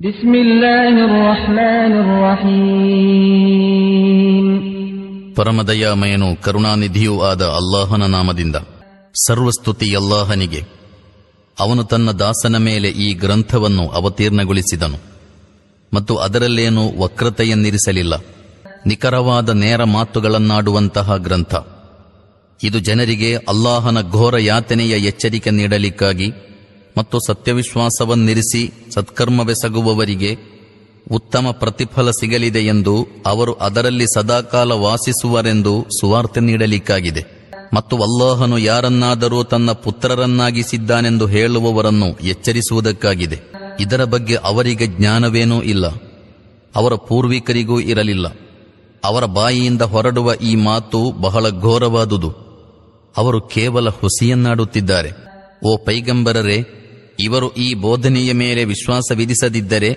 بسم الله الرحمن الرحيم ಪರಮದಯಾಮಯನು ಕರುಣಾನಿಧಿಯೂ ಆದ ಅಲ್ಲಾಹನ ನಾಮದಿಂದ ಸರ್ವಸ್ತುತಿ ಅಲ್ಲಾಹನಿಗೆ ಅವನು ತನ್ನ ದಾಸನ ಮೇಲೆ ಈ ಗ್ರಂಥವನ್ನು ಅವತೀರ್ಣಗೊಳಿಸಿದನು ಮತ್ತು ಅದರಲ್ಲೇನೂ ವಕ್ರತೆಯನ್ನಿರಿಸಲಿಲ್ಲ ನಿಖರವಾದ ನೇರ ಮಾತುಗಳನ್ನಾಡುವಂತಹ ಗ್ರಂಥ ಇದು ಜನರಿಗೆ ಅಲ್ಲಾಹನ ಘೋರ ಯಾತನೆಯ ಎಚ್ಚರಿಕೆ ನೀಡಲಿಕ್ಕಾಗಿ ಮತ್ತು ಸತ್ಯವಿಶ್ವಾಸವನ್ನಿರಿಸಿ ಸತ್ಕರ್ಮವೆಸಗುವವರಿಗೆ ಉತ್ತಮ ಪ್ರತಿಫಲ ಸಿಗಲಿದೆ ಎಂದು ಅವರು ಅದರಲ್ಲಿ ಸದಾಕಾಲ ವಾಸಿಸುವರೆಂದು ಸುವಾರ್ತೆ ನೀಡಲಿಕ್ಕಾಗಿದೆ. ಮತ್ತು ಅಲ್ಲಾಹನು ಯಾರನ್ನಾದರೂ ತನ್ನ ಪುತ್ರರನ್ನಾಗಿಸಿದ್ದಾನೆಂದು ಹೇಳುವವರನ್ನು ಎಚ್ಚರಿಸುವುದಕ್ಕಾಗಿದೆ. ಇದರ ಬಗ್ಗೆ ಅವರಿಗೆ ಜ್ಞಾನವೇನೂ ಇಲ್ಲ. ಅವರ ಪೂರ್ವಿಕರಿಗೂ ಇರಲಿಲ್ಲ. ಅವರ ಬಾಯಿಯಿಂದ ಹೊರಡುವ ಈ ಮಾತು ಬಹಳ ಘೋರವಾದುದು. ಅವರು ಕೇವಲ ಹುಸಿಯನ್ನಾಡುತ್ತಿದ್ದಾರೆ. ಓ ಪೈಗಂಬರರೇ ಇವರು ಈ ಬೋಧನೆಯ ಮೇಲೆ ವಿಶ್ವಾಸ ವಿಧಿಸದಿದ್ದರೆ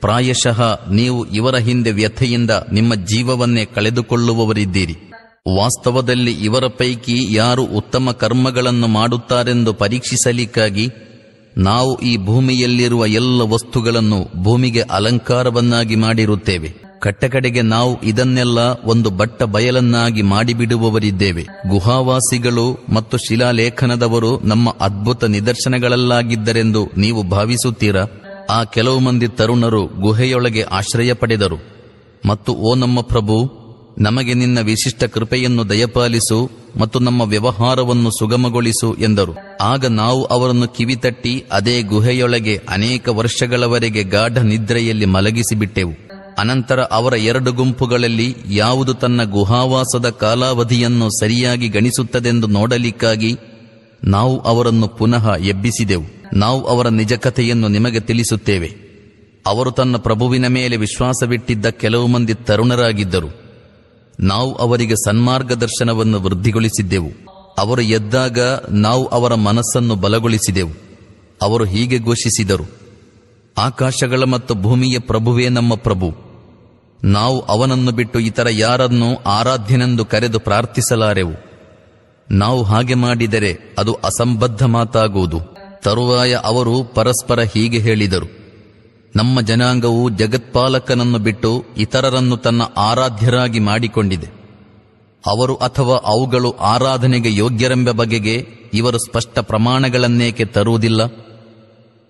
ಪ್ರಾಯಶಃ ನೀವು ಇವರ ಹಿಂದೆ ವ್ಯಥೆಯಿಂದ ನಿಮ್ಮ ಜೀವವನ್ನೇ ಕಳೆದುಕೊಳ್ಳುವವರಿದ್ದೀರಿ. ವಾಸ್ತವದಲ್ಲಿ ಇವರ ಪೈಕಿ ಯಾರು ಉತ್ತಮ ಕರ್ಮಗಳನ್ನು ಮಾಡುತ್ತಾರೆಂದು ಪರೀಕ್ಷಿಸಲಿಕ್ಕಾಗಿ ನಾವು ಈ ಭೂಮಿಯಲ್ಲಿರುವ ಎಲ್ಲ ವಸ್ತುಗಳನ್ನು ಭೂಮಿಗೆ ಅಲಂಕಾರವನ್ನಾಗಿ ಮಾಡಿರುತ್ತೇವೆ. ಕಟ್ಟಕಡೆಗೆ ನಾವು ಇದನ್ನೆಲ್ಲ ಒಂದು ಬಟ್ಟ ಬಯಲನ್ನಾಗಿ ಮಾಡಿಬಿಡುವವರಿದ್ದೇವೆ. ಗುಹಾವಾಸಿಗಳು ಮತ್ತು ಶಿಲಾಲೇಖನದವರು ನಮ್ಮ ಅದ್ಭುತ ನಿದರ್ಶನಗಳಲ್ಲಾಗಿದ್ದರೆಂದು ನೀವು ಭಾವಿಸುತ್ತೀರಾ? ಆ ಕೆಲವು ಮಂದಿ ತರುಣರು ಗುಹೆಯೊಳಗೆ ಆಶ್ರಯ ಪಡೆದರು. ಮತ್ತು ಓ ನಮ್ಮ ಪ್ರಭು, ನಮಗೆ ನಿನ್ನ ವಿಶಿಷ್ಟ ಕೃಪೆಯನ್ನು ದಯಪಾಲಿಸು ಮತ್ತು ನಮ್ಮ ವ್ಯವಹಾರವನ್ನು ಸುಗಮಗೊಳಿಸು ಎಂದರು. ಆಗ ನಾವು ಅವರನ್ನು ಕಿವಿತಟ್ಟಿ ಅದೇ ಗುಹೆಯೊಳಗೆ ಅನೇಕ ವರ್ಷಗಳವರೆಗೆ ಗಾಢ ನಿದ್ರೆಯಲ್ಲಿ ಮಲಗಿಸಿಬಿಟ್ಟೆವು. ಅನಂತರ ಅವರ ಎರಡು ಗುಂಪುಗಳಲ್ಲಿ ಯಾವುದು ತನ್ನ ಗುಹಾವಾಸದ ಕಾಲಾವಧಿಯನ್ನು ಸರಿಯಾಗಿ ಗಣಿಸುತ್ತದೆಂದು ನೋಡಲಿಕ್ಕಾಗಿ ನಾವು ಅವರನ್ನು ಪುನಃ ಎಬ್ಬಿಸಿದೆವು. ನಾವು ಅವರ ನಿಜ ಕಥೆಯನ್ನು ನಿಮಗೆ ತಿಳಿಸುತ್ತೇವೆ. ಅವರು ತನ್ನ ಪ್ರಭುವಿನ ಮೇಲೆ ವಿಶ್ವಾಸವಿಟ್ಟಿದ್ದ ಕೆಲವು ಮಂದಿ ತರುಣರಾಗಿದ್ದರು. ನಾವು ಅವರಿಗೆ ಸನ್ಮಾರ್ಗದರ್ಶನವನ್ನು ವೃದ್ಧಿಗೊಳಿಸಿದ್ದೆವು. ಅವರು ಎದ್ದಾಗ ನಾವು ಅವರ ಮನಸ್ಸನ್ನು ಬಲಗೊಳಿಸಿದೆವು. ಅವರು ಹೀಗೆ ಘೋಷಿಸಿದರು. ಆಕಾಶಗಳ ಮತ್ತು ಭೂಮಿಯ ಪ್ರಭುವೇ ನಮ್ಮ ಪ್ರಭು. ನಾವು ಅವನನ್ನು ಬಿಟ್ಟು ಇತರ ಯಾರನ್ನು ಆರಾಧ್ಯನೆಂದು ಕರೆದು ಪ್ರಾರ್ಥಿಸಲಾರೆವು. ನಾವು ಹಾಗೆ ಮಾಡಿದರೆ ಅದು ಅಸಂಬದ್ಧ ಮಾತಾಗುವುದು. ತರುವಾಯ ಅವರು ಪರಸ್ಪರ ಹೀಗೆ ಹೇಳಿದರು. ನಮ್ಮ ಜನಾಂಗವು ಜಗತ್ಪಾಲಕನನ್ನು ಬಿಟ್ಟು ಇತರರನ್ನು ತನ್ನ ಆರಾಧ್ಯರಾಗಿ ಮಾಡಿಕೊಂಡಿದೆ. ಅವರು ಅಥವಾ ಅವುಗಳು ಆರಾಧನೆಗೆ ಯೋಗ್ಯರೆಂಬ ಬಗೆಗೆ ಇವರು ಸ್ಪಷ್ಟ ಪ್ರಮಾಣಗಳನ್ನೇಕೆ ತರುವುದಿಲ್ಲ?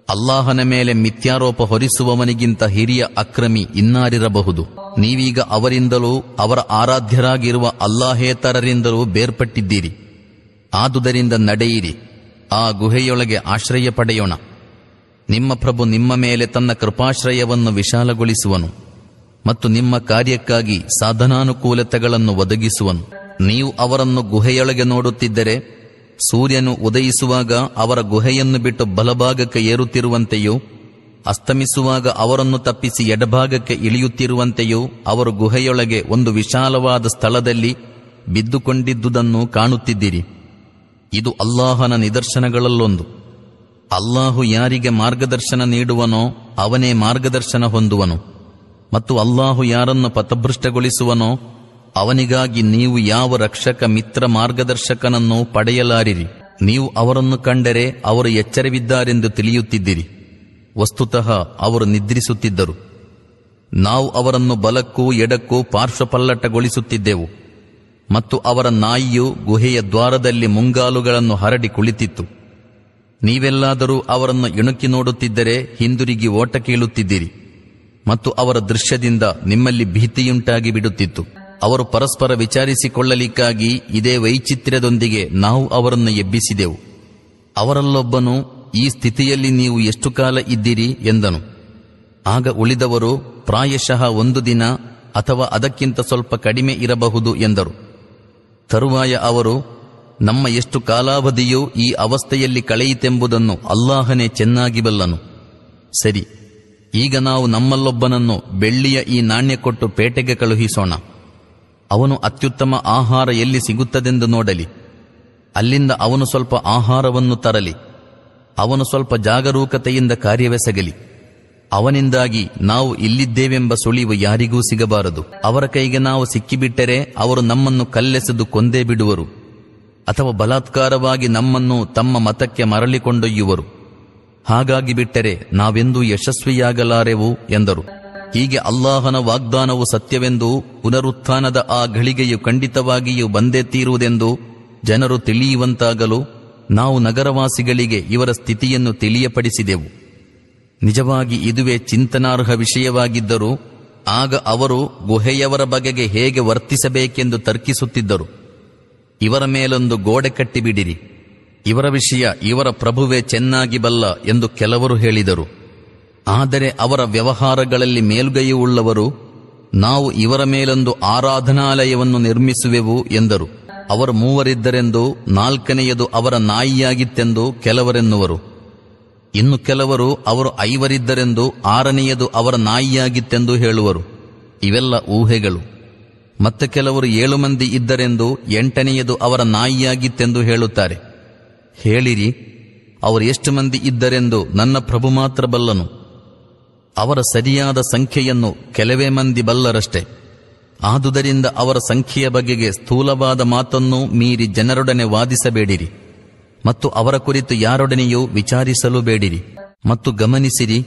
ಅಲ್ಲಾಹನ ಮೇಲೆ ಮಿಥ್ಯಾರೋಪ ಹೊರಿಸುವವನಿಗಿಂತ ಹಿರಿಯ ಅಕ್ರಮಿ ಇನ್ನಾರಿರಬಹುದು. ನೀವೀಗ ಅವರಿಂದಲೂ ಅವರ ಆರಾಧ್ಯರಾಗಿರುವ ಅಲ್ಲಾಹೇತರರಿಂದಲೂ ಬೇರ್ಪಟ್ಟಿದ್ದೀರಿ. ಆದುದರಿಂದ ನಡೆಯಿರಿ. ಆ ಗುಹೆಯೊಳಗೆ ಆಶ್ರಯ ಪಡೆಯೋಣ. ನಿಮ್ಮ ಪ್ರಭು ನಿಮ್ಮ ಮೇಲೆ ತನ್ನ ಕೃಪಾಶ್ರಯವನ್ನು ವಿಶಾಲಗೊಳಿಸುವನು ಮತ್ತು ನಿಮ್ಮ ಕಾರ್ಯಕ್ಕಾಗಿ ಸಾಧನಾನುಕೂಲತೆಗಳನ್ನು ಒದಗಿಸುವನು. ನೀವು ಅವರನ್ನು ಗುಹೆಯೊಳಗೆ ನೋಡುತ್ತಿದ್ದರೆ, ಸೂರ್ಯನು ಉದಯಿಸುವಾಗ ಅವರ ಗುಹೆಯನ್ನು ಬಿಟ್ಟು ಬಲಭಾಗಕ್ಕೆ ಏರುತ್ತಿರುವಂತೆಯೂ ಅಸ್ತಮಿಸುವಾಗ ಅವರನ್ನು ತಪ್ಪಿಸಿ ಎಡಭಾಗಕ್ಕೆ ಇಳಿಯುತ್ತಿರುವಂತೆಯೂ ಅವರು ಗುಹೆಯೊಳಗೆ ಒಂದು ವಿಶಾಲವಾದ ಸ್ಥಳದಲ್ಲಿ ಬಿದ್ದುಕೊಂಡಿದ್ದುದನ್ನು ಕಾಣುತ್ತಿದ್ದೀರಿ. ಇದು ಅಲ್ಲಾಹನ ನಿದರ್ಶನಗಳಲ್ಲೊಂದು. ಅಲ್ಲಾಹು ಯಾರಿಗೆ ಮಾರ್ಗದರ್ಶನ ನೀಡುವನೋ ಅವನೇ ಮಾರ್ಗದರ್ಶನ ಹೊಂದುವನು. ಮತ್ತು ಅಲ್ಲಾಹು ಯಾರನ್ನು ಪಥಭೃಷ್ಟಗೊಳಿಸುವನೋ ಅವನಿಗಾಗಿ ನೀವು ಯಾವ ರಕ್ಷಕ ಮಿತ್ರ ಮಾರ್ಗದರ್ಶಕನನ್ನು ಪಡೆಯಲಾರಿರಿ. ನೀವು ಅವರನ್ನು ಕಂಡರೆ ಅವರು ಎಚ್ಚರವಿದ್ದಾರೆಂದು ತಿಳಿಯುತ್ತಿದ್ದಿರಿ. ವಸ್ತುತಃ ಅವರು ನಿದ್ರಿಸುತ್ತಿದ್ದರು. ನಾವು ಅವರನ್ನು ಬಲಕ್ಕೂ ಎಡಕ್ಕೂ ಪಾರ್ಶ್ವಪಲ್ಲಟಗೊಳಿಸುತ್ತಿದ್ದೆವು. ಮತ್ತು ಅವರ ನಾಯಿಯು ಗುಹೆಯ ದ್ವಾರದಲ್ಲಿ ಮುಂಗಾಲುಗಳನ್ನು ಹರಡಿ ಕುಳಿತಿತ್ತು. ನೀವೆಲ್ಲಾದರೂ ಅವರನ್ನು ಇಣುಕಿ ನೋಡುತ್ತಿದ್ದರೆ ಹಿಂದಿರುಗಿ ಓಟ ಕೇಳುತ್ತಿದ್ದೀರಿ. ಮತ್ತು ಅವರ ದೃಶ್ಯದಿಂದ ನಿಮ್ಮಲ್ಲಿ ಭೀತಿಯುಂಟಾಗಿ ಬಿಡುತ್ತಿತ್ತು. ಅವರು ಪರಸ್ಪರ ವಿಚಾರಿಸಿಕೊಳ್ಳಲಿಕ್ಕಾಗಿ ಇದೇ ವೈಚಿತ್ರ್ಯದೊಂದಿಗೆ ನಾವು ಅವರನ್ನು ಎಬ್ಬಿಸಿದೆವು. ಅವರಲ್ಲೊಬ್ಬನು ಈ ಸ್ಥಿತಿಯಲ್ಲಿ ನೀವು ಎಷ್ಟು ಕಾಲ ಇದ್ದೀರಿ ಎಂದನು. ಆಗ ಉಳಿದವರು ಪ್ರಾಯಶಃ ಒಂದು ದಿನ ಅಥವಾ ಅದಕ್ಕಿಂತ ಸ್ವಲ್ಪ ಕಡಿಮೆ ಇರಬಹುದು ಎಂದರು. ತರುವಾಯ ಅವರು, ನಮ್ಮ ಎಷ್ಟು ಕಾಲಾವಧಿಯೂ ಈ ಅವಸ್ಥೆಯಲ್ಲಿ ಕಳೆಯಿತೆಂಬುದನ್ನು ಅಲ್ಲಾಹನೇ ಚೆನ್ನಾಗಿ ಬಲ್ಲನು. ಸರಿ, ಈಗ ನಾವು ನಮ್ಮಲ್ಲೊಬ್ಬನನ್ನು ಬೆಳ್ಳಿಯ ಈ ನಾಣ್ಯ ಕೊಟ್ಟು ಪೇಟೆಗೆ ಕಳುಹಿಸೋಣ. ಅವನು ಅತ್ಯುತ್ತಮ ಆಹಾರ ಎಲ್ಲಿ ಸಿಗುತ್ತದೆಂದು ನೋಡಲಿ. ಅಲ್ಲಿಂದ ಅವನು ಸ್ವಲ್ಪ ಆಹಾರವನ್ನು ತರಲಿ. ಅವನು ಸ್ವಲ್ಪ ಜಾಗರೂಕತೆಯಿಂದ ಕಾರ್ಯವೆಸಗಲಿ ಅವನಿಂದಾಗಿ ನಾವು ಇಲ್ಲಿದ್ದೇವೆಂಬ ಸುಳಿವು ಯಾರಿಗೂ ಸಿಗಬಾರದು. ಅವರ ಕೈಗೆ ನಾವು ಸಿಕ್ಕಿಬಿಟ್ಟರೆ ಅವರು ನಮ್ಮನ್ನು ಕಲ್ಲೆಸೆದು ಕೊಂದೇ ಬಿಡುವರು. ಅಥವಾ ಬಲಾತ್ಕಾರವಾಗಿ ನಮ್ಮನ್ನು ತಮ್ಮ ಮತಕ್ಕೆ ಮರಳಿಕೊಂಡೊಯ್ಯುವರು. ಹಾಗಾಗಿ ಬಿಟ್ಟರೆ ನಾವೆಂದೂ ಯಶಸ್ವಿಯಾಗಲಾರೆವು ಎಂದರು. ಹೀಗೆ ಅಲ್ಲಾಹನ ವಾಗ್ದಾನವು ಸತ್ಯವೆಂದು ಪುನರುತ್ಥಾನದ ಆ ಘಳಿಗೆಯು ಖಂಡಿತವಾಗಿಯೂ ಬಂದೇ ತೀರುವುದೆಂದು ಜನರು ತಿಳಿಯುವಂತಾಗಲು ನಾವು ನಗರವಾಸಿಗಳಿಗೆ ಇವರ ಸ್ಥಿತಿಯನ್ನು ತಿಳಿಯಪಡಿಸಿದೆವು. ನಿಜವಾಗಿ ಇದುವೇ ಚಿಂತನಾರ್ಹ ವಿಷಯವಾಗಿದ್ದರೂ, ಆಗ ಅವರು ಗುಹೆಯವರ ಬಗೆಗೆ ಹೇಗೆ ವರ್ತಿಸಬೇಕೆಂದು ತರ್ಕಿಸುತ್ತಿದ್ದರು. ಇವರ ಮೇಲೊಂದು ಗೋಡೆ ಕಟ್ಟಿಬಿಡಿರಿ. ಇವರ ವಿಷಯ ಇವರ ಪ್ರಭುವೇ ಚೆನ್ನಾಗಿ ಬಲ್ಲ ಎಂದು ಕೆಲವರು ಹೇಳಿದರು. ಆದರೆ ಅವರ ವ್ಯವಹಾರಗಳಲ್ಲಿ ಮೇಲುಗೈಯುಳ್ಳವರು, ನಾವು ಇವರ ಮೇಲೊಂದು ಆರಾಧನಾಲಯವನ್ನು ನಿರ್ಮಿಸುವೆವು ಎಂದರು. ಅವರು ಮೂವರಿದ್ದರೆಂದು, ನಾಲ್ಕನೆಯದು ಅವರ ನಾಯಿಯಾಗಿತ್ತೆಂದು ಕೆಲವರೆನ್ನುವರು. ಇನ್ನು ಕೆಲವರು ಅವರು ಐವರಿದ್ದರೆಂದು, ಆರನೆಯದು ಅವರ ನಾಯಿಯಾಗಿತ್ತೆಂದು ಹೇಳುವರು. ಇವೆಲ್ಲ ಊಹೆಗಳು. ಮತ್ತೆ ಕೆಲವರು ಏಳು ಮಂದಿ ಇದ್ದರೆಂದು, ಎಂಟನೆಯದು ಅವರ ನಾಯಿಯಾಗಿತ್ತೆಂದು ಹೇಳುತ್ತಾರೆ. ಹೇಳಿರಿ, ಅವರು ಎಷ್ಟು ಮಂದಿ ಇದ್ದರೆಂದು ನನ್ನ ಪ್ರಭು ಮಾತ್ರ ಬಲ್ಲನು. ಅವರ ಸರಿಯಾದ ಸಂಖ್ಯೆಯನ್ನು ಕೆಲವೇ ಮಂದಿ ಬಲ್ಲರಷ್ಟೇ. ಆದುದರಿಂದ ಅವರ ಸಂಖ್ಯೆಯ ಬಗೆಗೆ ಸ್ಥೂಲವಾದ ಮಾತನ್ನು ಮೀರಿ ಜನರೊಡನೆ ವಾದಿಸಬೇಡಿರಿ. ಮತ್ತು ಅವರ ಕುರಿತು ಯಾರೊಡನೆಯೂ ವಿಚಾರಿಸಲು ಬೇಡಿರಿ ಮತ್ತು ಗಮನಿಸಿರಿ,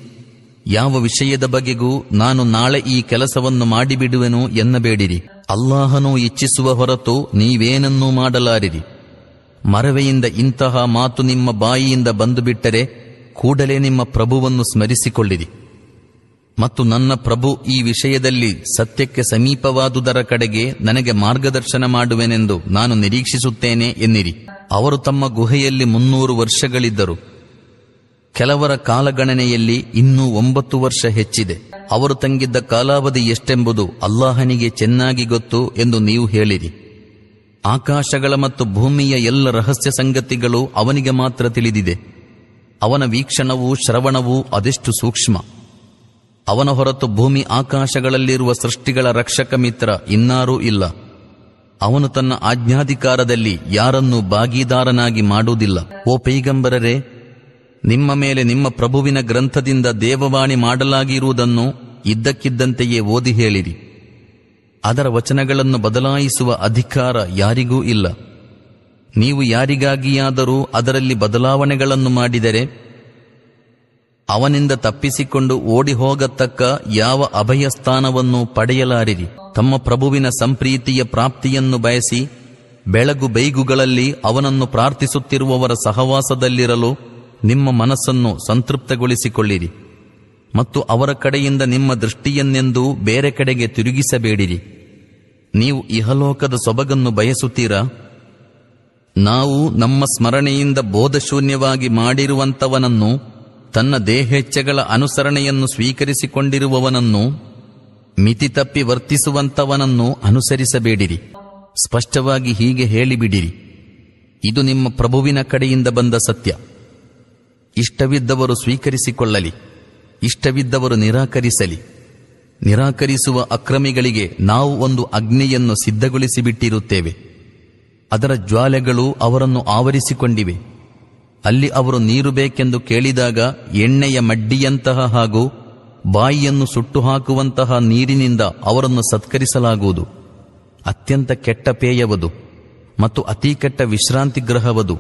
ಯಾವ ವಿಷಯದ ಬಗೆಗೂ ನಾನು ನಾಳೆ ಈ ಕೆಲಸವನ್ನು ಮಾಡಿಬಿಡುವೆನು ಎನ್ನಬೇಡಿರಿ. ಅಲ್ಲಾಹನು ಇಚ್ಛಿಸುವ ಹೊರತು ನೀವೇನನ್ನೂ ಮಾಡಲಾರಿರಿ. ಮರವೆಯಿಂದ ಇಂತಹ ಮಾತು ನಿಮ್ಮ ಬಾಯಿಯಿಂದ ಬಂದುಬಿಟ್ಟರೆ ಕೂಡಲೇ ನಿಮ್ಮ ಪ್ರಭುವನ್ನು ಸ್ಮರಿಸಿಕೊಳ್ಳಿರಿ. ಮತ್ತು ನನ್ನ ಪ್ರಭು ಈ ವಿಷಯದಲ್ಲಿ ಸತ್ಯಕ್ಕೆ ಸಮೀಪವಾದುದರ ಕಡೆಗೆ ನನಗೆ ಮಾರ್ಗದರ್ಶನ ಮಾಡುವೆನೆಂದು ನಾನು ನಿರೀಕ್ಷಿಸುತ್ತೇನೆ ಎನ್ನಿರಿ. ಅವರು ತಮ್ಮ ಗುಹೆಯಲ್ಲಿ ಮುನ್ನೂರು ವರ್ಷಗಳಿದ್ದರು. ಕೆಲವರ ಕಾಲಗಣನೆಯಲ್ಲಿ ಇನ್ನೂ ಒಂಬತ್ತು ವರ್ಷ ಹೆಚ್ಚಿದೆ. ಅವರು ತಂಗಿದ್ದ ಕಾಲಾವಧಿ ಎಷ್ಟೆಂಬುದು ಅಲ್ಲಾಹನಿಗೆ ಚೆನ್ನಾಗಿ ಗೊತ್ತು ಎಂದು ನೀವು ಹೇಳಿರಿ. ಆಕಾಶಗಳ ಮತ್ತು ಭೂಮಿಯ ಎಲ್ಲ ರಹಸ್ಯ ಸಂಗತಿಗಳು ಅವನಿಗೆ ಮಾತ್ರ ತಿಳಿದಿದೆ. ಅವನ ವೀಕ್ಷಣವೂ ಶ್ರವಣವೂ ಅದೆಷ್ಟು ಸೂಕ್ಷ್ಮ. ಅವನ ಹೊರತು ಭೂಮಿ ಆಕಾಶಗಳಲ್ಲಿರುವ ಸೃಷ್ಟಿಗಳ ರಕ್ಷಕ ಮಿತ್ರ ಇನ್ನಾರೂ ಇಲ್ಲ. ಅವನು ತನ್ನ ಆಜ್ಞಾಧಿಕಾರದಲ್ಲಿ ಯಾರನ್ನೂ ಭಾಗೀದಾರನಾಗಿ ಮಾಡುವುದಿಲ್ಲ. ಓ ಪೈಗಂಬರರೇ, ನಿಮ್ಮ ಮೇಲೆ ನಿಮ್ಮ ಪ್ರಭುವಿನ ಗ್ರಂಥದಿಂದ ದೇವವಾಣಿ ಮಾಡಲಾಗಿರುವುದನ್ನು ಇದ್ದಕ್ಕಿದ್ದಂತೆಯೇ ಓದಿ ಹೇಳಿರಿ. ಅದರ ವಚನಗಳನ್ನು ಬದಲಾಯಿಸುವ ಅಧಿಕಾರ ಯಾರಿಗೂ ಇಲ್ಲ. ನೀವು ಯಾರಿಗಾಗಿಯಾದರೂ ಅದರಲ್ಲಿ ಬದಲಾವಣೆಗಳನ್ನು ಮಾಡಿದರೆ ಅವನಿಂದ ತಪ್ಪಿಸಿಕೊಂಡು ಓಡಿ ಹೋಗತಕ್ಕ ಯಾವ ಅಭಯ ಸ್ಥಾನವನ್ನು ಪಡೆಯಲಾರಿರಿ. ತಮ್ಮ ಪ್ರಭುವಿನ ಸಂಪ್ರೀತಿಯ ಪ್ರಾಪ್ತಿಯನ್ನು ಬಯಸಿ ಬೆಳಗು ಬೈಗುಗಳಲ್ಲಿ ಅವನನ್ನು ಪ್ರಾರ್ಥಿಸುತ್ತಿರುವವರ ಸಹವಾಸದಲ್ಲಿರಲು ನಿಮ್ಮ ಮನಸ್ಸನ್ನು ಸಂತೃಪ್ತಗೊಳಿಸಿಕೊಳ್ಳಿರಿ. ಮತ್ತು ಅವರ ಕಡೆಯಿಂದ ನಿಮ್ಮ ದೃಷ್ಟಿಯನ್ನೆಂದು ಬೇರೆ ಕಡೆಗೆ ತಿರುಗಿಸಬೇಡಿರಿ. ನೀವು ಇಹಲೋಕದ ಸೊಬಗನ್ನು ಬಯಸುತ್ತೀರಾ? ನಾವು ನಮ್ಮ ಸ್ಮರಣೆಯಿಂದ ಬೋಧಶೂನ್ಯವಾಗಿ ಮಾಡಿರುವಂತವನನ್ನು ತನ್ನ ದೇಹೇಚ್ಛೆಗಳ ಅನುಸರಣೆಯನ್ನು ಸ್ವೀಕರಿಸಿಕೊಂಡಿರುವವನನ್ನು ಮಿತಿ ತಪ್ಪಿ ವರ್ತಿಸುವಂತವನನ್ನು ಅನುಸರಿಸಬೇಡಿರಿ. ಸ್ಪಷ್ಟವಾಗಿ ಹೀಗೆ ಹೇಳಿಬಿಡಿರಿ. ಇದು ನಿಮ್ಮ ಪ್ರಭುವಿನ ಕಡೆಯಿಂದ ಬಂದ ಸತ್ಯ. ಇಷ್ಟವಿದ್ದವರು ಸ್ವೀಕರಿಸಿಕೊಳ್ಳಲಿ. ಇಷ್ಟವಿದ್ದವರು ನಿರಾಕರಿಸಲಿ. ನಿರಾಕರಿಸುವ ಅಕ್ರಮಿಗಳಿಗೆ ನಾವು ಒಂದು ಅಗ್ನಿಯನ್ನು ಸಿದ್ಧಗೊಳಿಸಿಬಿಟ್ಟಿರುತ್ತೇವೆ. ಅದರ ಜ್ವಾಲೆಗಳು ಅವರನ್ನು ಆವರಿಸಿಕೊಂಡಿವೆ. ಅಲ್ಲಿ ಅವರು ನೀರು ಬೇಕೆಂದು ಕೇಳಿದಾಗ ಎಣ್ಣೆಯ ಮಡ್ಡಿಯಂತಹ ಹಾಗೂ ಬಾಯಿಯನ್ನು ಸುಟ್ಟು ಹಾಕುವಂತಹ ನೀರಿನಿಂದ ಅವರನ್ನು ಸತ್ಕರಿಸಲಾಗುವುದು. ಅತ್ಯಂತ ಕೆಟ್ಟ ಪೇಯವದು ಮತ್ತು ಅತೀ ಕೆಟ್ಟ ವಿಶ್ರಾಂತಿ ಗ್ರಹವದು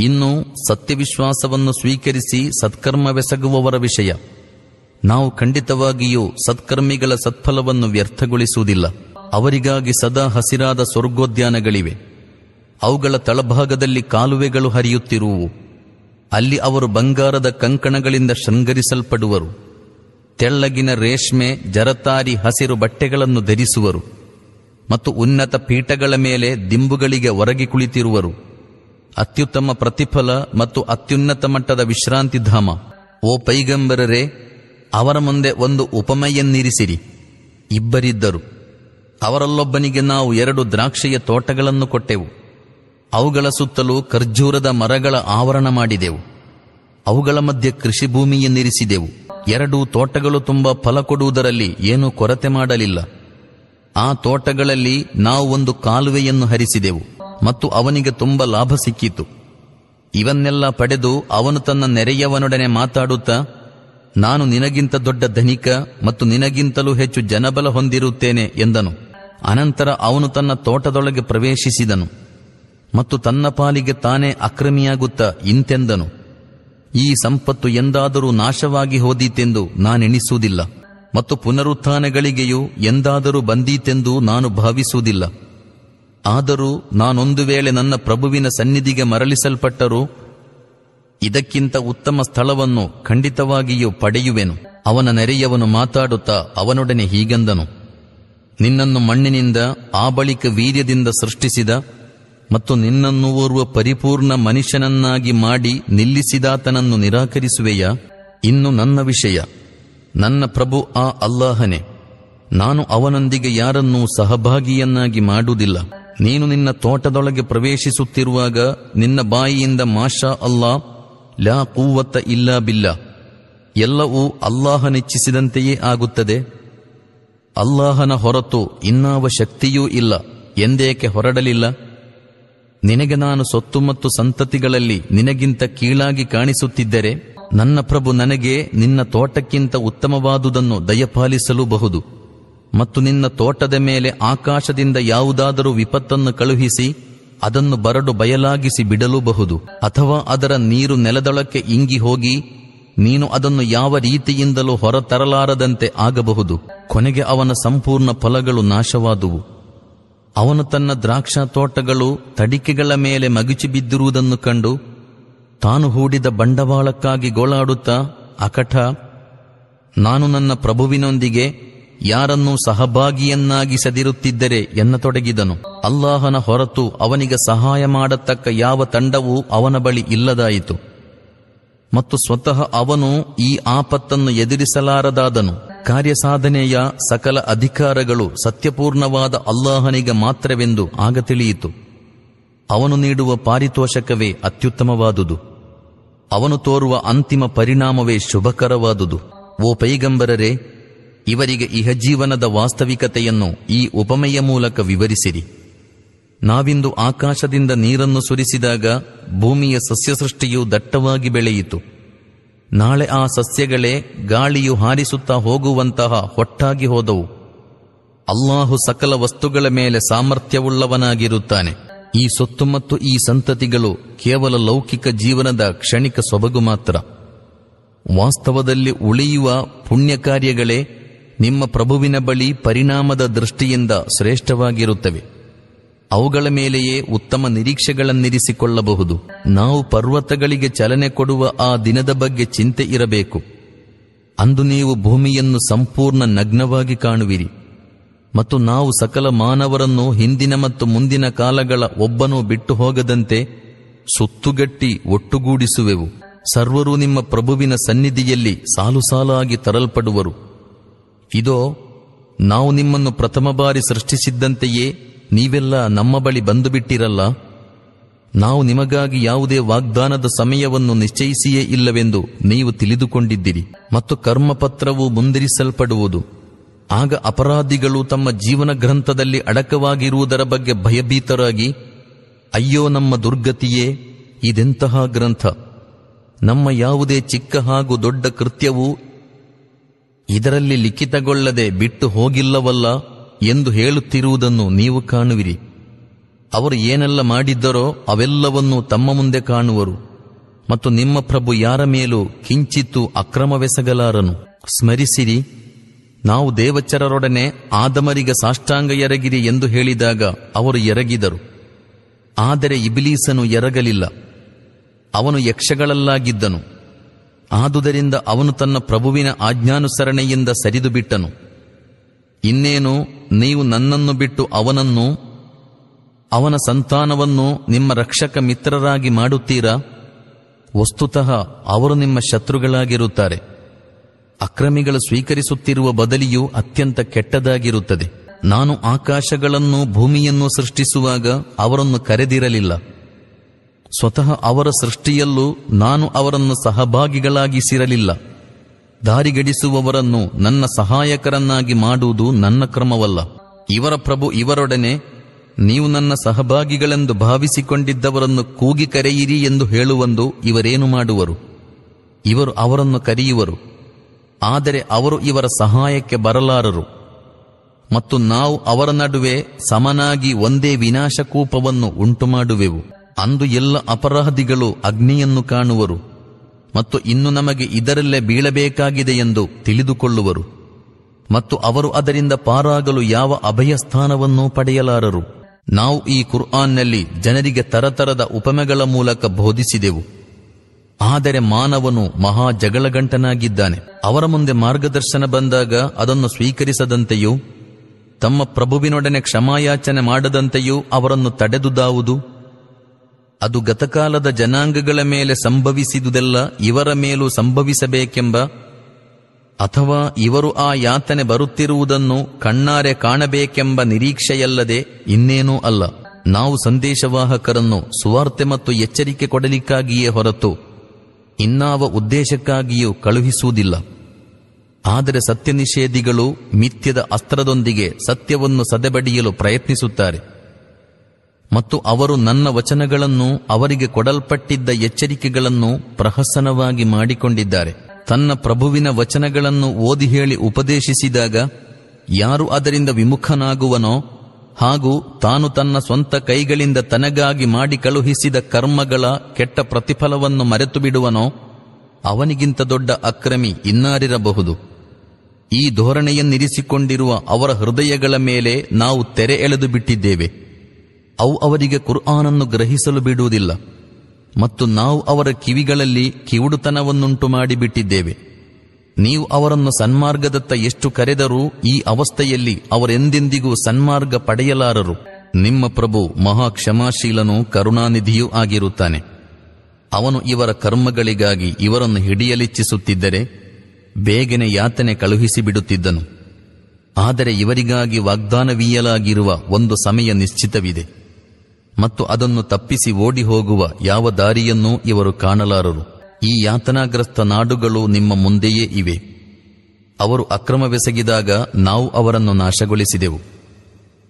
ಇನ್ನು ಸತ್ಯವಿಶ್ವಾಸವನ್ನು ಸ್ವೀಕರಿಸಿ ಸತ್ಕರ್ಮವೆಸಗುವವರ ವಿಷಯ. ನಾವು ಖಂಡಿತವಾಗಿಯೂ ಸತ್ಕರ್ಮಿಗಳ ಸತ್ಫಲವನ್ನು ವ್ಯರ್ಥಗೊಳಿಸುವುದಿಲ್ಲ. ಅವರಿಗಾಗಿ ಸದಾ ಹಸಿರಾದ ಸ್ವರ್ಗೋದ್ಯಾನಗಳಿವೆ. ಅವುಗಳ ತಳಭಾಗದಲ್ಲಿ ಕಾಲುವೆಗಳು ಹರಿಯುತ್ತಿರುವು. ಅಲ್ಲಿ ಅವರು ಬಂಗಾರದ ಕಂಕಣಗಳಿಂದ ಶೃಂಗರಿಸಲ್ಪಡುವರು. ತೆಳ್ಳಗಿನ ರೇಷ್ಮೆ, ಜರತಾರಿ ಹಸಿರು ಬಟ್ಟೆಗಳನ್ನು ಧರಿಸುವರು. ಮತ್ತು ಉನ್ನತ ಪೀಠಗಳ ಮೇಲೆ ದಿಂಬುಗಳಿಗೆ ಒರಗಿ ಕುಳಿತಿರುವರು. ಅತ್ಯುತ್ತಮ ಪ್ರತಿಫಲ ಮತ್ತು ಅತ್ಯುನ್ನತ ಮಟ್ಟದ ವಿಶ್ರಾಂತಿಧಾಮ. ಓ ಪೈಗಂಬರರೇ, ಅವರ ಮುಂದೆ ಒಂದು ಉಪಮೆಯನ್ನಿರಿಸಿರಿ. ಇಬ್ಬರಿದ್ದರು. ಅವರಲ್ಲೊಬ್ಬನಿಗೆ ನಾವು ಎರಡು ದ್ರಾಕ್ಷಿಯ ತೋಟಗಳನ್ನು ಕೊಟ್ಟೆವು. ಅವುಗಳ ಸುತ್ತಲೂ ಖರ್ಜೂರದ ಮರಗಳ ಆವರಣ ಮಾಡಿದೆವು. ಅವುಗಳ ಮಧ್ಯೆ ಕೃಷಿ ಭೂಮಿಯನ್ನಿರಿಸಿದೆವು ಎರಡು ತೋಟಗಳು ತುಂಬ ಫಲ ಕೊಡುವುದರಲ್ಲಿ ಏನೂ ಕೊರತೆ ಮಾಡಲಿಲ್ಲ. ಆ ತೋಟಗಳಲ್ಲಿ ನಾವು ಒಂದು ಕಾಲುವೆಯನ್ನು ಹರಿಸಿದೆವು ಮತ್ತು ಅವನಿಗೆ ತುಂಬ ಲಾಭ ಸಿಕ್ಕಿತು. ಇವನ್ನೆಲ್ಲ ಪಡೆದು ಅವನು ತನ್ನ ನೆರೆಯವನೊಡನೆ ಮಾತಾಡುತ್ತಾ, ನಾನು ನಿನಗಿಂತ ದೊಡ್ಡ ಧನಿಕ ಮತ್ತು ನಿನಗಿಂತಲೂ ಹೆಚ್ಚು ಜನಬಲ ಹೊಂದಿರುತ್ತೇನೆ ಎಂದನು. ಅನಂತರ ಅವನು ತನ್ನ ತೋಟದೊಳಗೆ ಪ್ರವೇಶಿಸಿದನು. ಮತ್ತು ತನ್ನ ಪಾಲಿಗೆ ತಾನೇ ಅಕ್ರಮಿಯಾಗುತ್ತ ಇಂತೆಂದನು. ಈ ಸಂಪತ್ತು ಎಂದಾದರೂ ನಾಶವಾಗಿ ಹೋದೀತೆಂದು ನಾನೆಣಿಸುವುದಿಲ್ಲ. ಮತ್ತು ಪುನರುತ್ಥಾನಗಳಿಗೆಯೂ ಎಂದಾದರೂ ಬಂದೀತೆಂದು ನಾನು ಭಾವಿಸುವುದಿಲ್ಲ. ಆದರೂ ನಾನೊಂದು ವೇಳೆ ನನ್ನ ಪ್ರಭುವಿನ ಸನ್ನಿಧಿಗೆ ಮರಳಿಸಲ್ಪಟ್ಟರೂ ಇದಕ್ಕಿಂತ ಉತ್ತಮ ಸ್ಥಳವನ್ನು ಖಂಡಿತವಾಗಿಯೂ ಪಡೆಯುವೆನು. ಅವನ ನೆರೆಯವನು ಮಾತಾಡುತ್ತಾ ಅವನೊಡನೆ ಹೀಗೆಂದನು. ನಿನ್ನನ್ನು ಮಣ್ಣಿನಿಂದ ಆ ಬಳಿಕ ವೀರ್ಯದಿಂದ ಸೃಷ್ಟಿಸಿದ ಮತ್ತು ನಿನ್ನನ್ನು ಓರ್ವ ಪರಿಪೂರ್ಣ ಮನುಷ್ಯನನ್ನಾಗಿ ಮಾಡಿ ನಿಲ್ಲಿಸಿದಾತನನ್ನು ನಿರಾಕರಿಸುವೆಯಾ? ಇನ್ನು ನನ್ನ ವಿಷಯ, ನನ್ನ ಪ್ರಭು ಆ ಅಲ್ಲಾಹನೇ. ನಾನು ಅವನೊಂದಿಗೆ ಯಾರನ್ನೂ ಸಹಭಾಗಿಯನ್ನಾಗಿ ಮಾಡುವುದಿಲ್ಲ. ನೀನು ನಿನ್ನ ತೋಟದೊಳಗೆ ಪ್ರವೇಶಿಸುತ್ತಿರುವಾಗ ನಿನ್ನ ಬಾಯಿಯಿಂದ ಮಾಷಾ ಅಲ್ಲಾ ಲಾ ಕೂವತ್ತ ಇಲ್ಲಾ ಬಿಲ್ಲ. ಎಲ್ಲವೂ ಅಲ್ಲಾಹನಿಚ್ಛಿಸಿದಂತೆಯೇ ಆಗುತ್ತದೆ. ಅಲ್ಲಾಹನ ಹೊರತು ಇನ್ನಾವ ಶಕ್ತಿಯೂ ಇಲ್ಲ, ಎಂದೇಕೆ ಹೊರಡಲಿಲ್ಲ? ನಿನಗೆ ನಾನು ಸೊತ್ತು ಮತ್ತು ಸಂತತಿಗಳಲ್ಲಿ ನಿನಗಿಂತ ಕೀಳಾಗಿ ಕಾಣಿಸುತ್ತಿದ್ದರೆ ನನ್ನ ಪ್ರಭು ನನಗೆ ನಿನ್ನ ತೋಟಕ್ಕಿಂತ ಉತ್ತಮವಾದುದನ್ನು ದಯಪಾಲಿಸಲೂಬಹುದು. ಮತ್ತು ನಿನ್ನ ತೋಟದ ಮೇಲೆ ಆಕಾಶದಿಂದ ಯಾವುದಾದರೂ ವಿಪತ್ತನ್ನು ಕಳುಹಿಸಿ ಅದನ್ನು ಬರಡು ಬಯಲಾಗಿಸಿ ಬಿಡಲೂಬಹುದು. ಅಥವಾ ಅದರ ನೀರು ನೆಲದೊಳಕ್ಕೆ ಇಂಗಿ ಹೋಗಿ ನೀನು ಅದನ್ನು ಯಾವ ರೀತಿಯಿಂದಲೂ ಹೊರತರಲಾರದಂತೆ ಆಗಬಹುದು. ಕೊನೆಗೆ ಅವನ ಸಂಪೂರ್ಣ ಫಲಗಳು ನಾಶವಾದುವು. ಅವನು ತನ್ನ ದ್ರಾಕ್ಷ ತೋಟಗಳು ತಡಿಕೆಗಳ ಮೇಲೆ ಮಗುಚಿ ಬಿದ್ದಿರುವುದನ್ನು ಕಂಡು ತಾನು ಹೂಡಿದ ಬಂಡವಾಳಕ್ಕಾಗಿ ಗೋಳಾಡುತ್ತಾ ಅಕಠ, ನಾನು ನನ್ನ ಪ್ರಭುವಿನೊಂದಿಗೆ ಯಾರನ್ನೂ ಸಹಭಾಗಿಯನ್ನಾಗಿಸದಿರುತ್ತಿದ್ದರೆ ಎನ್ನತೊಡಗಿದನು. ಅಲ್ಲಾಹನ ಹೊರತು ಅವನಿಗೆ ಸಹಾಯ ಮಾಡತಕ್ಕ ಯಾವ ತಂಡವೂ ಅವನ ಬಳಿ ಇಲ್ಲದಾಯಿತು. ಮತ್ತು ಸ್ವತಃ ಅವನು ಈ ಆಪತ್ತನ್ನು ಎದುರಿಸಲಾರದಾದನು. ಕಾರ್ಯಸಾಧನೆಯ ಸಕಲ ಅಧಿಕಾರಗಳು ಸತ್ಯಪೂರ್ಣವಾದ ಅಲ್ಲಾಹನಿಗೆ ಮಾತ್ರವೆಂದು ಆಗ ತಿಳಿಯಿತು. ಅವನು ನೀಡುವ ಪಾರಿತೋಷಕವೇ ಅತ್ಯುತ್ತಮವಾದುದು. ಅವನು ತೋರುವ ಅಂತಿಮ ಪರಿಣಾಮವೇ ಶುಭಕರವಾದುದು. ಓ ಪೈಗಂಬರರೇ, ಇವರಿಗೆ ಇಹಜೀವನದ ವಾಸ್ತವಿಕತೆಯನ್ನು ಈ ಉಪಮೆಯ ಮೂಲಕ ವಿವರಿಸಿರಿ. ನಾವಿಂದು ಆಕಾಶದಿಂದ ನೀರನ್ನು ಸುರಿಸಿದಾಗ ಭೂಮಿಯ ಸಸ್ಯಸೃಷ್ಟಿಯು ದಟ್ಟವಾಗಿ ಬೆಳೆಯಿತು. ನಾಳೆ ಆ ಸಸ್ಯಗಳೇ ಗಾಳಿಯು ಹಾರಿಸುತ್ತಾ ಹೋಗುವಂತಹ ಹೊಟ್ಟಾಗಿ ಹೋದವು. ಅಲ್ಲಾಹು ಸಕಲ ವಸ್ತುಗಳ ಮೇಲೆ ಸಾಮರ್ಥ್ಯವುಳ್ಳವನಾಗಿರುತ್ತಾನೆ. ಈ ಸೊತ್ತು ಮತ್ತು ಈ ಸಂತತಿಗಳು ಕೇವಲ ಲೌಕಿಕ ಜೀವನದ ಕ್ಷಣಿಕ ಸೊಬಗು ಮಾತ್ರ. ವಾಸ್ತವದಲ್ಲಿ ಉಳಿಯುವ ಪುಣ್ಯ ಕಾರ್ಯಗಳೇ ನಿಮ್ಮ ಪ್ರಭುವಿನ ಬಳಿ ಪರಿಣಾಮದ ದೃಷ್ಟಿಯಿಂದ ಶ್ರೇಷ್ಠವಾಗಿರುತ್ತವೆ. ಅವುಗಳ ಮೇಲೆಯೇ ಉತ್ತಮ ನಿರೀಕ್ಷೆಗಳನ್ನಿರಿಸಿಕೊಳ್ಳಬಹುದು. ನಾವು ಪರ್ವತಗಳಿಗೆ ಚಲನೆ ಕೊಡುವ ಆ ದಿನದ ಬಗ್ಗೆ ಚಿಂತೆ ಇರಬೇಕು. ಅಂದು ನೀವು ಭೂಮಿಯನ್ನು ಸಂಪೂರ್ಣ ನಗ್ನವಾಗಿ ಕಾಣುವಿರಿ. ಮತ್ತು ನಾವು ಸಕಲ ಮಾನವರನ್ನು ಹಿಂದಿನ ಮತ್ತು ಮುಂದಿನ ಕಾಲಗಳ ಒಬ್ಬನೂ ಬಿಟ್ಟು ಹೋಗದಂತೆ ಸುತ್ತುಗಟ್ಟಿ ಒಟ್ಟುಗೂಡಿಸುವೆವು. ಸರ್ವರು ನಿಮ್ಮ ಪ್ರಭುವಿನ ಸನ್ನಿಧಿಯಲ್ಲಿ ಸಾಲು ಸಾಲಾಗಿ ತರಲ್ಪಡುವರು. ಇದೋ, ನಾವು ನಿಮ್ಮನ್ನು ಪ್ರಥಮ ಬಾರಿ ಸೃಷ್ಟಿಸಿದ್ದಂತೆಯೇ ನೀವೆಲ್ಲ ನಮ್ಮ ಬಳಿ ಬಂದು ಬಿಟ್ಟಿರಲ್ಲ ನಾವು ನಿಮಗಾಗಿ ಯಾವುದೇ ವಾಗ್ದಾನದ ಸಮಯವನ್ನು ನಿಶ್ಚಯಿಸಿಯೇ ಇಲ್ಲವೆಂದು ನೀವು ತಿಳಿದುಕೊಂಡಿದ್ದೀರಿ ಮತ್ತು ಕರ್ಮಪತ್ರವು ಮುಂದಿರಿಸಲ್ಪಡುವುದು. ಆಗ ಅಪರಾಧಿಗಳು ತಮ್ಮ ಜೀವನ ಗ್ರಂಥದಲ್ಲಿ ಅಡಕವಾಗಿರುವುದರ ಬಗ್ಗೆ ಭಯಭೀತರಾಗಿ, ಅಯ್ಯೋ ನಮ್ಮ ದುರ್ಗತಿಯೇ, ಇದೆಂತಹ ಗ್ರಂಥ? ನಮ್ಮ ಯಾವುದೇ ಚಿಕ್ಕ ಹಾಗೂ ದೊಡ್ಡ ಕೃತ್ಯವೂ ಇದರಲ್ಲಿ ಲಿಖಿತಗೊಳ್ಳದೆ ಬಿಟ್ಟು ಹೋಗಿಲ್ಲವಲ್ಲ? ಎಂದು ಹೇಳುತ್ತಿರುವುದನ್ನು ನೀವು ಕಾಣುವಿರಿ. ಅವರು ಏನೆಲ್ಲ ಮಾಡಿದ್ದರೋ ಅವೆಲ್ಲವನ್ನೂ ತಮ್ಮ ಮುಂದೆ ಕಾಣುವರು. ಮತ್ತು ನಿಮ್ಮ ಪ್ರಭು ಯಾರ ಮೇಲೂ ಕಿಂಚಿತ್ತು ಅಕ್ರಮವೆಸಗಲಾರನು. ಸ್ಮರಿಸಿರಿ. ನಾವು ದೇವಚರರೊಡನೆ ಆದಮರಿಗ ಸಾಷ್ಟಾಂಗ ಎರಗಿರಿ ಎಂದು ಹೇಳಿದಾಗ ಅವರು ಎರಗಿದರು. ಆದರೆ ಇಬಿಲೀಸನು ಎರಗಲಿಲ್ಲ. ಅವನು ಯಕ್ಷಗಳಲ್ಲಾಗಿದ್ದನು. ಆದುದರಿಂದ ಅವನು ತನ್ನ ಪ್ರಭುವಿನ ಆಜ್ಞಾನುಸರಣೆಯಿಂದ ಸರಿದು ಬಿಟ್ಟನು ಇನ್ನೇನು ನೀವು ನನ್ನನ್ನು ಬಿಟ್ಟು ಅವನನ್ನು, ಅವನ ಸಂತಾನವನ್ನು ನಿಮ್ಮ ರಕ್ಷಕ ಮಿತ್ರರಾಗಿ ಮಾಡುತ್ತೀರಾ? ವಸ್ತುತಃ ಅವರು ನಿಮ್ಮ ಶತ್ರುಗಳಾಗಿರುತ್ತಾರೆ. ಅಕ್ರಮಿಗಳು ಸ್ವೀಕರಿಸುತ್ತಿರುವ ಬದಲಿಯು ಅತ್ಯಂತ ಕೆಟ್ಟದಾಗಿರುತ್ತದೆ. ನಾನು ಆಕಾಶಗಳನ್ನು ಭೂಮಿಯನ್ನು ಸೃಷ್ಟಿಸುವಾಗ ಅವರನ್ನು ಕರೆದಿರಲಿಲ್ಲ. ಸ್ವತಃ ಅವರ ಸೃಷ್ಟಿಯಲ್ಲೂ ನಾನು ಅವರನ್ನು ಸಹಭಾಗಿಗಳಾಗಿಸಿರಲಿಲ್ಲ. ದಾರಿಗಡಿಸುವವರನ್ನು ನನ್ನ ಸಹಾಯಕರನ್ನಾಗಿ ಮಾಡುವುದು ನನ್ನ ಕ್ರಮವಲ್ಲ. ಇವರ ಪ್ರಭು ಇವರೊಡನೆ, ನೀವು ನನ್ನ ಸಹಭಾಗಿಗಳೆಂದು ಭಾವಿಸಿಕೊಂಡಿದ್ದವರನ್ನು ಕೂಗಿ ಕರೆಯಿರಿ ಎಂದು ಹೇಳುವಂದು ಇವರೇನು ಮಾಡುವರು. ಇವರು ಅವರನ್ನು ಕರೆಯುವರು. ಆದರೆ ಅವರು ಇವರ ಸಹಾಯಕ್ಕೆ ಬರಲಾರರು. ಮತ್ತು ನಾವು ಅವರ ನಡುವೆ ಸಮನಾಗಿ ಒಂದೇ ವಿನಾಶಕೂಪವನ್ನು ಉಂಟುಮಾಡುವೆವು. ಅಂದು ಎಲ್ಲ ಅಪರಾಧಿಗಳು ಅಗ್ನಿಯನ್ನು ಕಾಣುವರು. ಮತ್ತು ಇನ್ನು ನಮಗೆ ಇದರಲ್ಲೇ ಬೀಳಬೇಕಾಗಿದೆ ಎಂದು ತಿಳಿದುಕೊಳ್ಳುವರು. ಮತ್ತು ಅವರು ಅದರಿಂದ ಪಾರಾಗಲು ಯಾವ ಅಭಯಸ್ಥಾನವನ್ನೂ ಪಡೆಯಲಾರರು. ನಾವು ಈ ಕುರ್ಆನ್ನಲ್ಲಿ ಜನರಿಗೆ ತರತರದ ಉಪಮೆಗಳ ಮೂಲಕ ಬೋಧಿಸಿದೆವು. ಆದರೆ ಮಾನವನು ಮಹಾ ಜಗಳಗಂಟನಾಗಿದ್ದಾನೆ. ಅವರ ಮುಂದೆ ಮಾರ್ಗದರ್ಶನ ಬಂದಾಗ ಅದನ್ನು ಸ್ವೀಕರಿಸದಂತೆಯೂ, ತಮ್ಮ ಪ್ರಭುವಿನೊಡನೆ ಕ್ಷಮಾಯಾಚನೆ ಮಾಡದಂತೆಯೂ ಅವರನ್ನು ತಡೆದುದಾವುದು ಅದು ಗತಕಾಲದ ಜನಾಂಗಗಳ ಮೇಲೆ ಸಂಭವಿಸಿದುದೆಲ್ಲ ಇವರ ಮೇಲೂ ಸಂಭವಿಸಬೇಕೆಂಬ, ಅಥವಾ ಇವರು ಆ ಯಾತನೆ ಬರುತ್ತಿರುವುದನ್ನು ಕಣ್ಣಾರೆ ಕಾಣಬೇಕೆಂಬ ನಿರೀಕ್ಷೆಯಲ್ಲದೆ ಇನ್ನೇನೂ ಅಲ್ಲ. ನಾವು ಸಂದೇಶವಾಹಕರನ್ನು ಸುವಾರ್ತೆ ಮತ್ತು ಎಚ್ಚರಿಕೆ ಕೊಡಲಿಕ್ಕಾಗಿಯೇ ಹೊರತು ಇನ್ನಾವ ಉದ್ದೇಶಕ್ಕಾಗಿಯೂ ಕಳುಹಿಸುವುದಿಲ್ಲ. ಆದರೆ ಸತ್ಯ ನಿಷೇಧಿಗಳು ಮಿಥ್ಯದ ಅಸ್ತ್ರದೊಂದಿಗೆ ಸತ್ಯವನ್ನು ಸದೆಬಡಿಯಲು ಪ್ರಯತ್ನಿಸುತ್ತಾರೆ. ಮತ್ತು ಅವರು ನನ್ನ ವಚನಗಳನ್ನು ಅವರಿಗೆ ಕೊಡಲ್ಪಟ್ಟಿದ್ದ ಎಚ್ಚರಿಕೆಗಳನ್ನು ಪ್ರಹಸನವಾಗಿ ಮಾಡಿಕೊಂಡಿದ್ದಾರೆ. ತನ್ನ ಪ್ರಭುವಿನ ವಚನಗಳನ್ನು ಓದಿ ಹೇಳಿ ಉಪದೇಶಿಸಿದಾಗ, ಯಾರು ಅದರಿಂದ ವಿಮುಖನಾಗುವನೋ, ಹಾಗೂ ತಾನು ತನ್ನ ಸ್ವಂತ ಕೈಗಳಿಂದ ತನಗಾಗಿ ಮಾಡಿ ಕಳುಹಿಸಿದ ಕರ್ಮಗಳ ಕೆಟ್ಟ ಪ್ರತಿಫಲವನ್ನು ಮರೆತು ಬಿಡುವನೋ ಅವನಿಗಿಂತ ದೊಡ್ಡ ಅಕ್ರಮಿ ಇನ್ನಾರಿರಬಹುದು. ಈ ಧೋರಣೆಯನ್ನಿರಿಸಿಕೊಂಡಿರುವ ಅವರ ಹೃದಯಗಳ ಮೇಲೆ ನಾವು ತೆರೆ ಎಳೆದು ಬಿಟ್ಟಿದ್ದೇವೆ ಅವು ಅವರಿಗೆ ಕುರ್ಆನನ್ನು ಗ್ರಹಿಸಲು ಬಿಡುವುದಿಲ್ಲ. ಮತ್ತು ನಾವು ಅವರ ಕಿವಿಗಳಲ್ಲಿ ಕಿವುಡುತನವನ್ನುಂಟು ಮಾಡಿಬಿಟ್ಟಿದ್ದೇವೆ ನೀವು ಅವರನ್ನು ಸನ್ಮಾರ್ಗದತ್ತ ಎಷ್ಟು ಕರೆದರೂ ಈ ಅವಸ್ಥೆಯಲ್ಲಿ ಅವರೆಂದೆಂದಿಗೂ ಸನ್ಮಾರ್ಗ ಪಡೆಯಲಾರರು. ನಿಮ್ಮ ಪ್ರಭು ಮಹಾ ಕ್ಷಮಾಶೀಲನೂ ಕರುಣಾನಿಧಿಯೂ ಆಗಿರುತ್ತಾನೆ. ಅವನು ಇವರ ಕರ್ಮಗಳಿಗಾಗಿ ಇವರನ್ನು ಹಿಡಿಯಲಿಚ್ಛಿಸುತ್ತಿದ್ದರೆ ಬೇಗನೆ ಯಾತನೆ ಕಳುಹಿಸಿಬಿಡುತ್ತಿದ್ದನು ಆದರೆ ಇವರಿಗಾಗಿ ವಾಗ್ದಾನವೀಯಲಾಗಿರುವ ಒಂದು ಸಮಯ ನಿಶ್ಚಿತವಿದೆ. ಮತ್ತು ಅದನ್ನು ತಪ್ಪಿಸಿ ಓಡಿ ಹೋಗುವ ಯಾವ ದಾರಿಯನ್ನೂ ಇವರು ಕಾಣಲಾರರು. ಈ ಯಾತನಾಗ್ರಸ್ತ ನಾಡುಗಳು ನಿಮ್ಮ ಮುಂದೆಯೇ ಇವೆ. ಅವರು ಅಕ್ರಮವೆಸಗಿದಾಗ ನಾವು ಅವರನ್ನು ನಾಶಗೊಳಿಸಿದೆವು.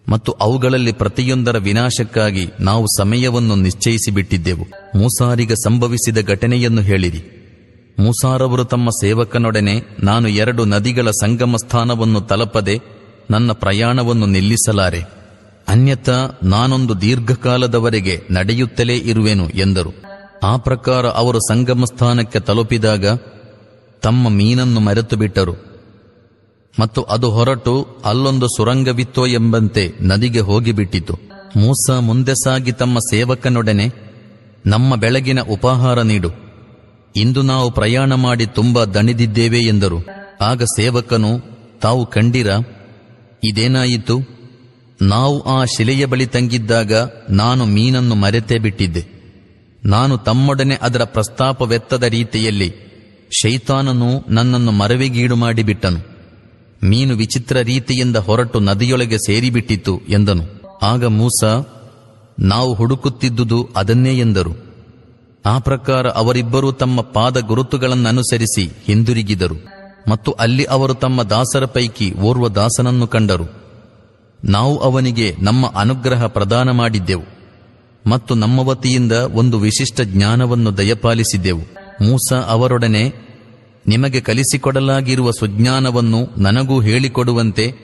ಮತ್ತು ಅವುಗಳಲ್ಲಿ ಪ್ರತಿಯೊಂದರ ವಿನಾಶಕ್ಕಾಗಿ ನಾವು ಸಮಯವನ್ನು ನಿಶ್ಚಯಿಸಿಬಿಟ್ಟಿದ್ದೆವು. ಮೂಸಾರಿಗೆ ಸಂಭವಿಸಿದ ಘಟನೆಯನ್ನು ಹೇಳಿರಿ. ಮೂಸಾರವರು ತಮ್ಮ ಸೇವಕನೊಡನೆ ನಾನು ಎರಡು ನದಿಗಳ ಸಂಗಮ ಸ್ಥಾನವನ್ನು ತಲಪದೆ ನನ್ನ ಪ್ರಯಾಣವನ್ನು ನಿಲ್ಲಿಸಲಾರೆ. ಅನ್ಯಥಾ ನಾನೊಂದು ದೀರ್ಘಕಾಲದವರೆಗೆ ನಡೆಯುತ್ತಲೇ ಇರುವೆನು ಎಂದರು. ಆ ಪ್ರಕಾರ ಅವರು ಸಂಗಮ ಸ್ಥಾನಕ್ಕೆ ತಲುಪಿದಾಗ ತಮ್ಮ ಮೀನನ್ನು ಮರೆತು ಬಿಟ್ಟರು ಮತ್ತು ಅದು ಹೊರಟು ಅಲ್ಲೊಂದು ಸುರಂಗವಿತ್ತೋ ಎಂಬಂತೆ ನದಿಗೆ ಹೋಗಿಬಿಟ್ಟಿತು. ಮೂಸ ಮುಂದೆ ಸಾಗಿ ತಮ್ಮ ಸೇವಕನೊಡನೆ, ನಮ್ಮ ಬೆಳಗಿನ ಉಪಹಾರ ನೀಡು. ಇಂದು ನಾವು ಪ್ರಯಾಣ ಮಾಡಿ ತುಂಬಾ ದಣಿದಿದ್ದೇವೆ ಎಂದರು. ಆಗ ಸೇವಕನು, ತಾವು ಕಂಡಿರ, ಇದೇನಾಯಿತು? ನಾವು ಆ ಶಿಲೆಯ ಬಳಿ ತಂಗಿದ್ದಾಗ ನಾನು ಮೀನನ್ನು ಮರೆತೇ ಬಿಟ್ಟಿದ್ದೆ. ನಾನು ತಮ್ಮೊಡನೆ ಅದರ ಪ್ರಸ್ತಾಪವೆತ್ತದ ರೀತಿಯಲ್ಲಿ ಶೈತಾನನು ನನ್ನನ್ನು ಮರವಿಗೀಡು ಮಾಡಿಬಿಟ್ಟನು ಮೀನು ವಿಚಿತ್ರ ರೀತಿಯಿಂದ ಹೊರಟು ನದಿಯೊಳಗೆ ಸೇರಿಬಿಟ್ಟಿತು ಎಂದನು. ಆಗ ಮೂಸ, ನಾವು ಹುಡುಕುತ್ತಿದ್ದುದು ಅದನ್ನೇ ಎಂದರು. ಆ ಪ್ರಕಾರ ಅವರಿಬ್ಬರೂ ತಮ್ಮ ಪಾದ ಗುರುತುಗಳನ್ನನುಸರಿಸಿ ಹಿಂದಿರುಗಿದರು. ಮತ್ತು ಅಲ್ಲಿ ಅವರು ತಮ್ಮ ದಾಸರ ಪೈಕಿ ಓರ್ವ ದಾಸನನ್ನು ಕಂಡರು. ನಾವು ಅವನಿಗೆ ನಮ್ಮ ಅನುಗ್ರಹ ಪ್ರದಾನ ಮಾಡಿದ್ದೆವು ಮತ್ತು ನಮ್ಮ ವತಿಯಿಂದ ಒಂದು ವಿಶಿಷ್ಟ ಜ್ಞಾನವನ್ನು ದಯಪಾಲಿಸಿದ್ದೆವು. ಮೂಸ ಅವರೊಡನೆ, ನಿಮಗೆ ಕಲಿಸಿಕೊಡಲಾಗಿರುವ ಸುಜ್ಞಾನವನ್ನು ನನಗೂ ಹೇಳಿಕೊಡುವಂತೆ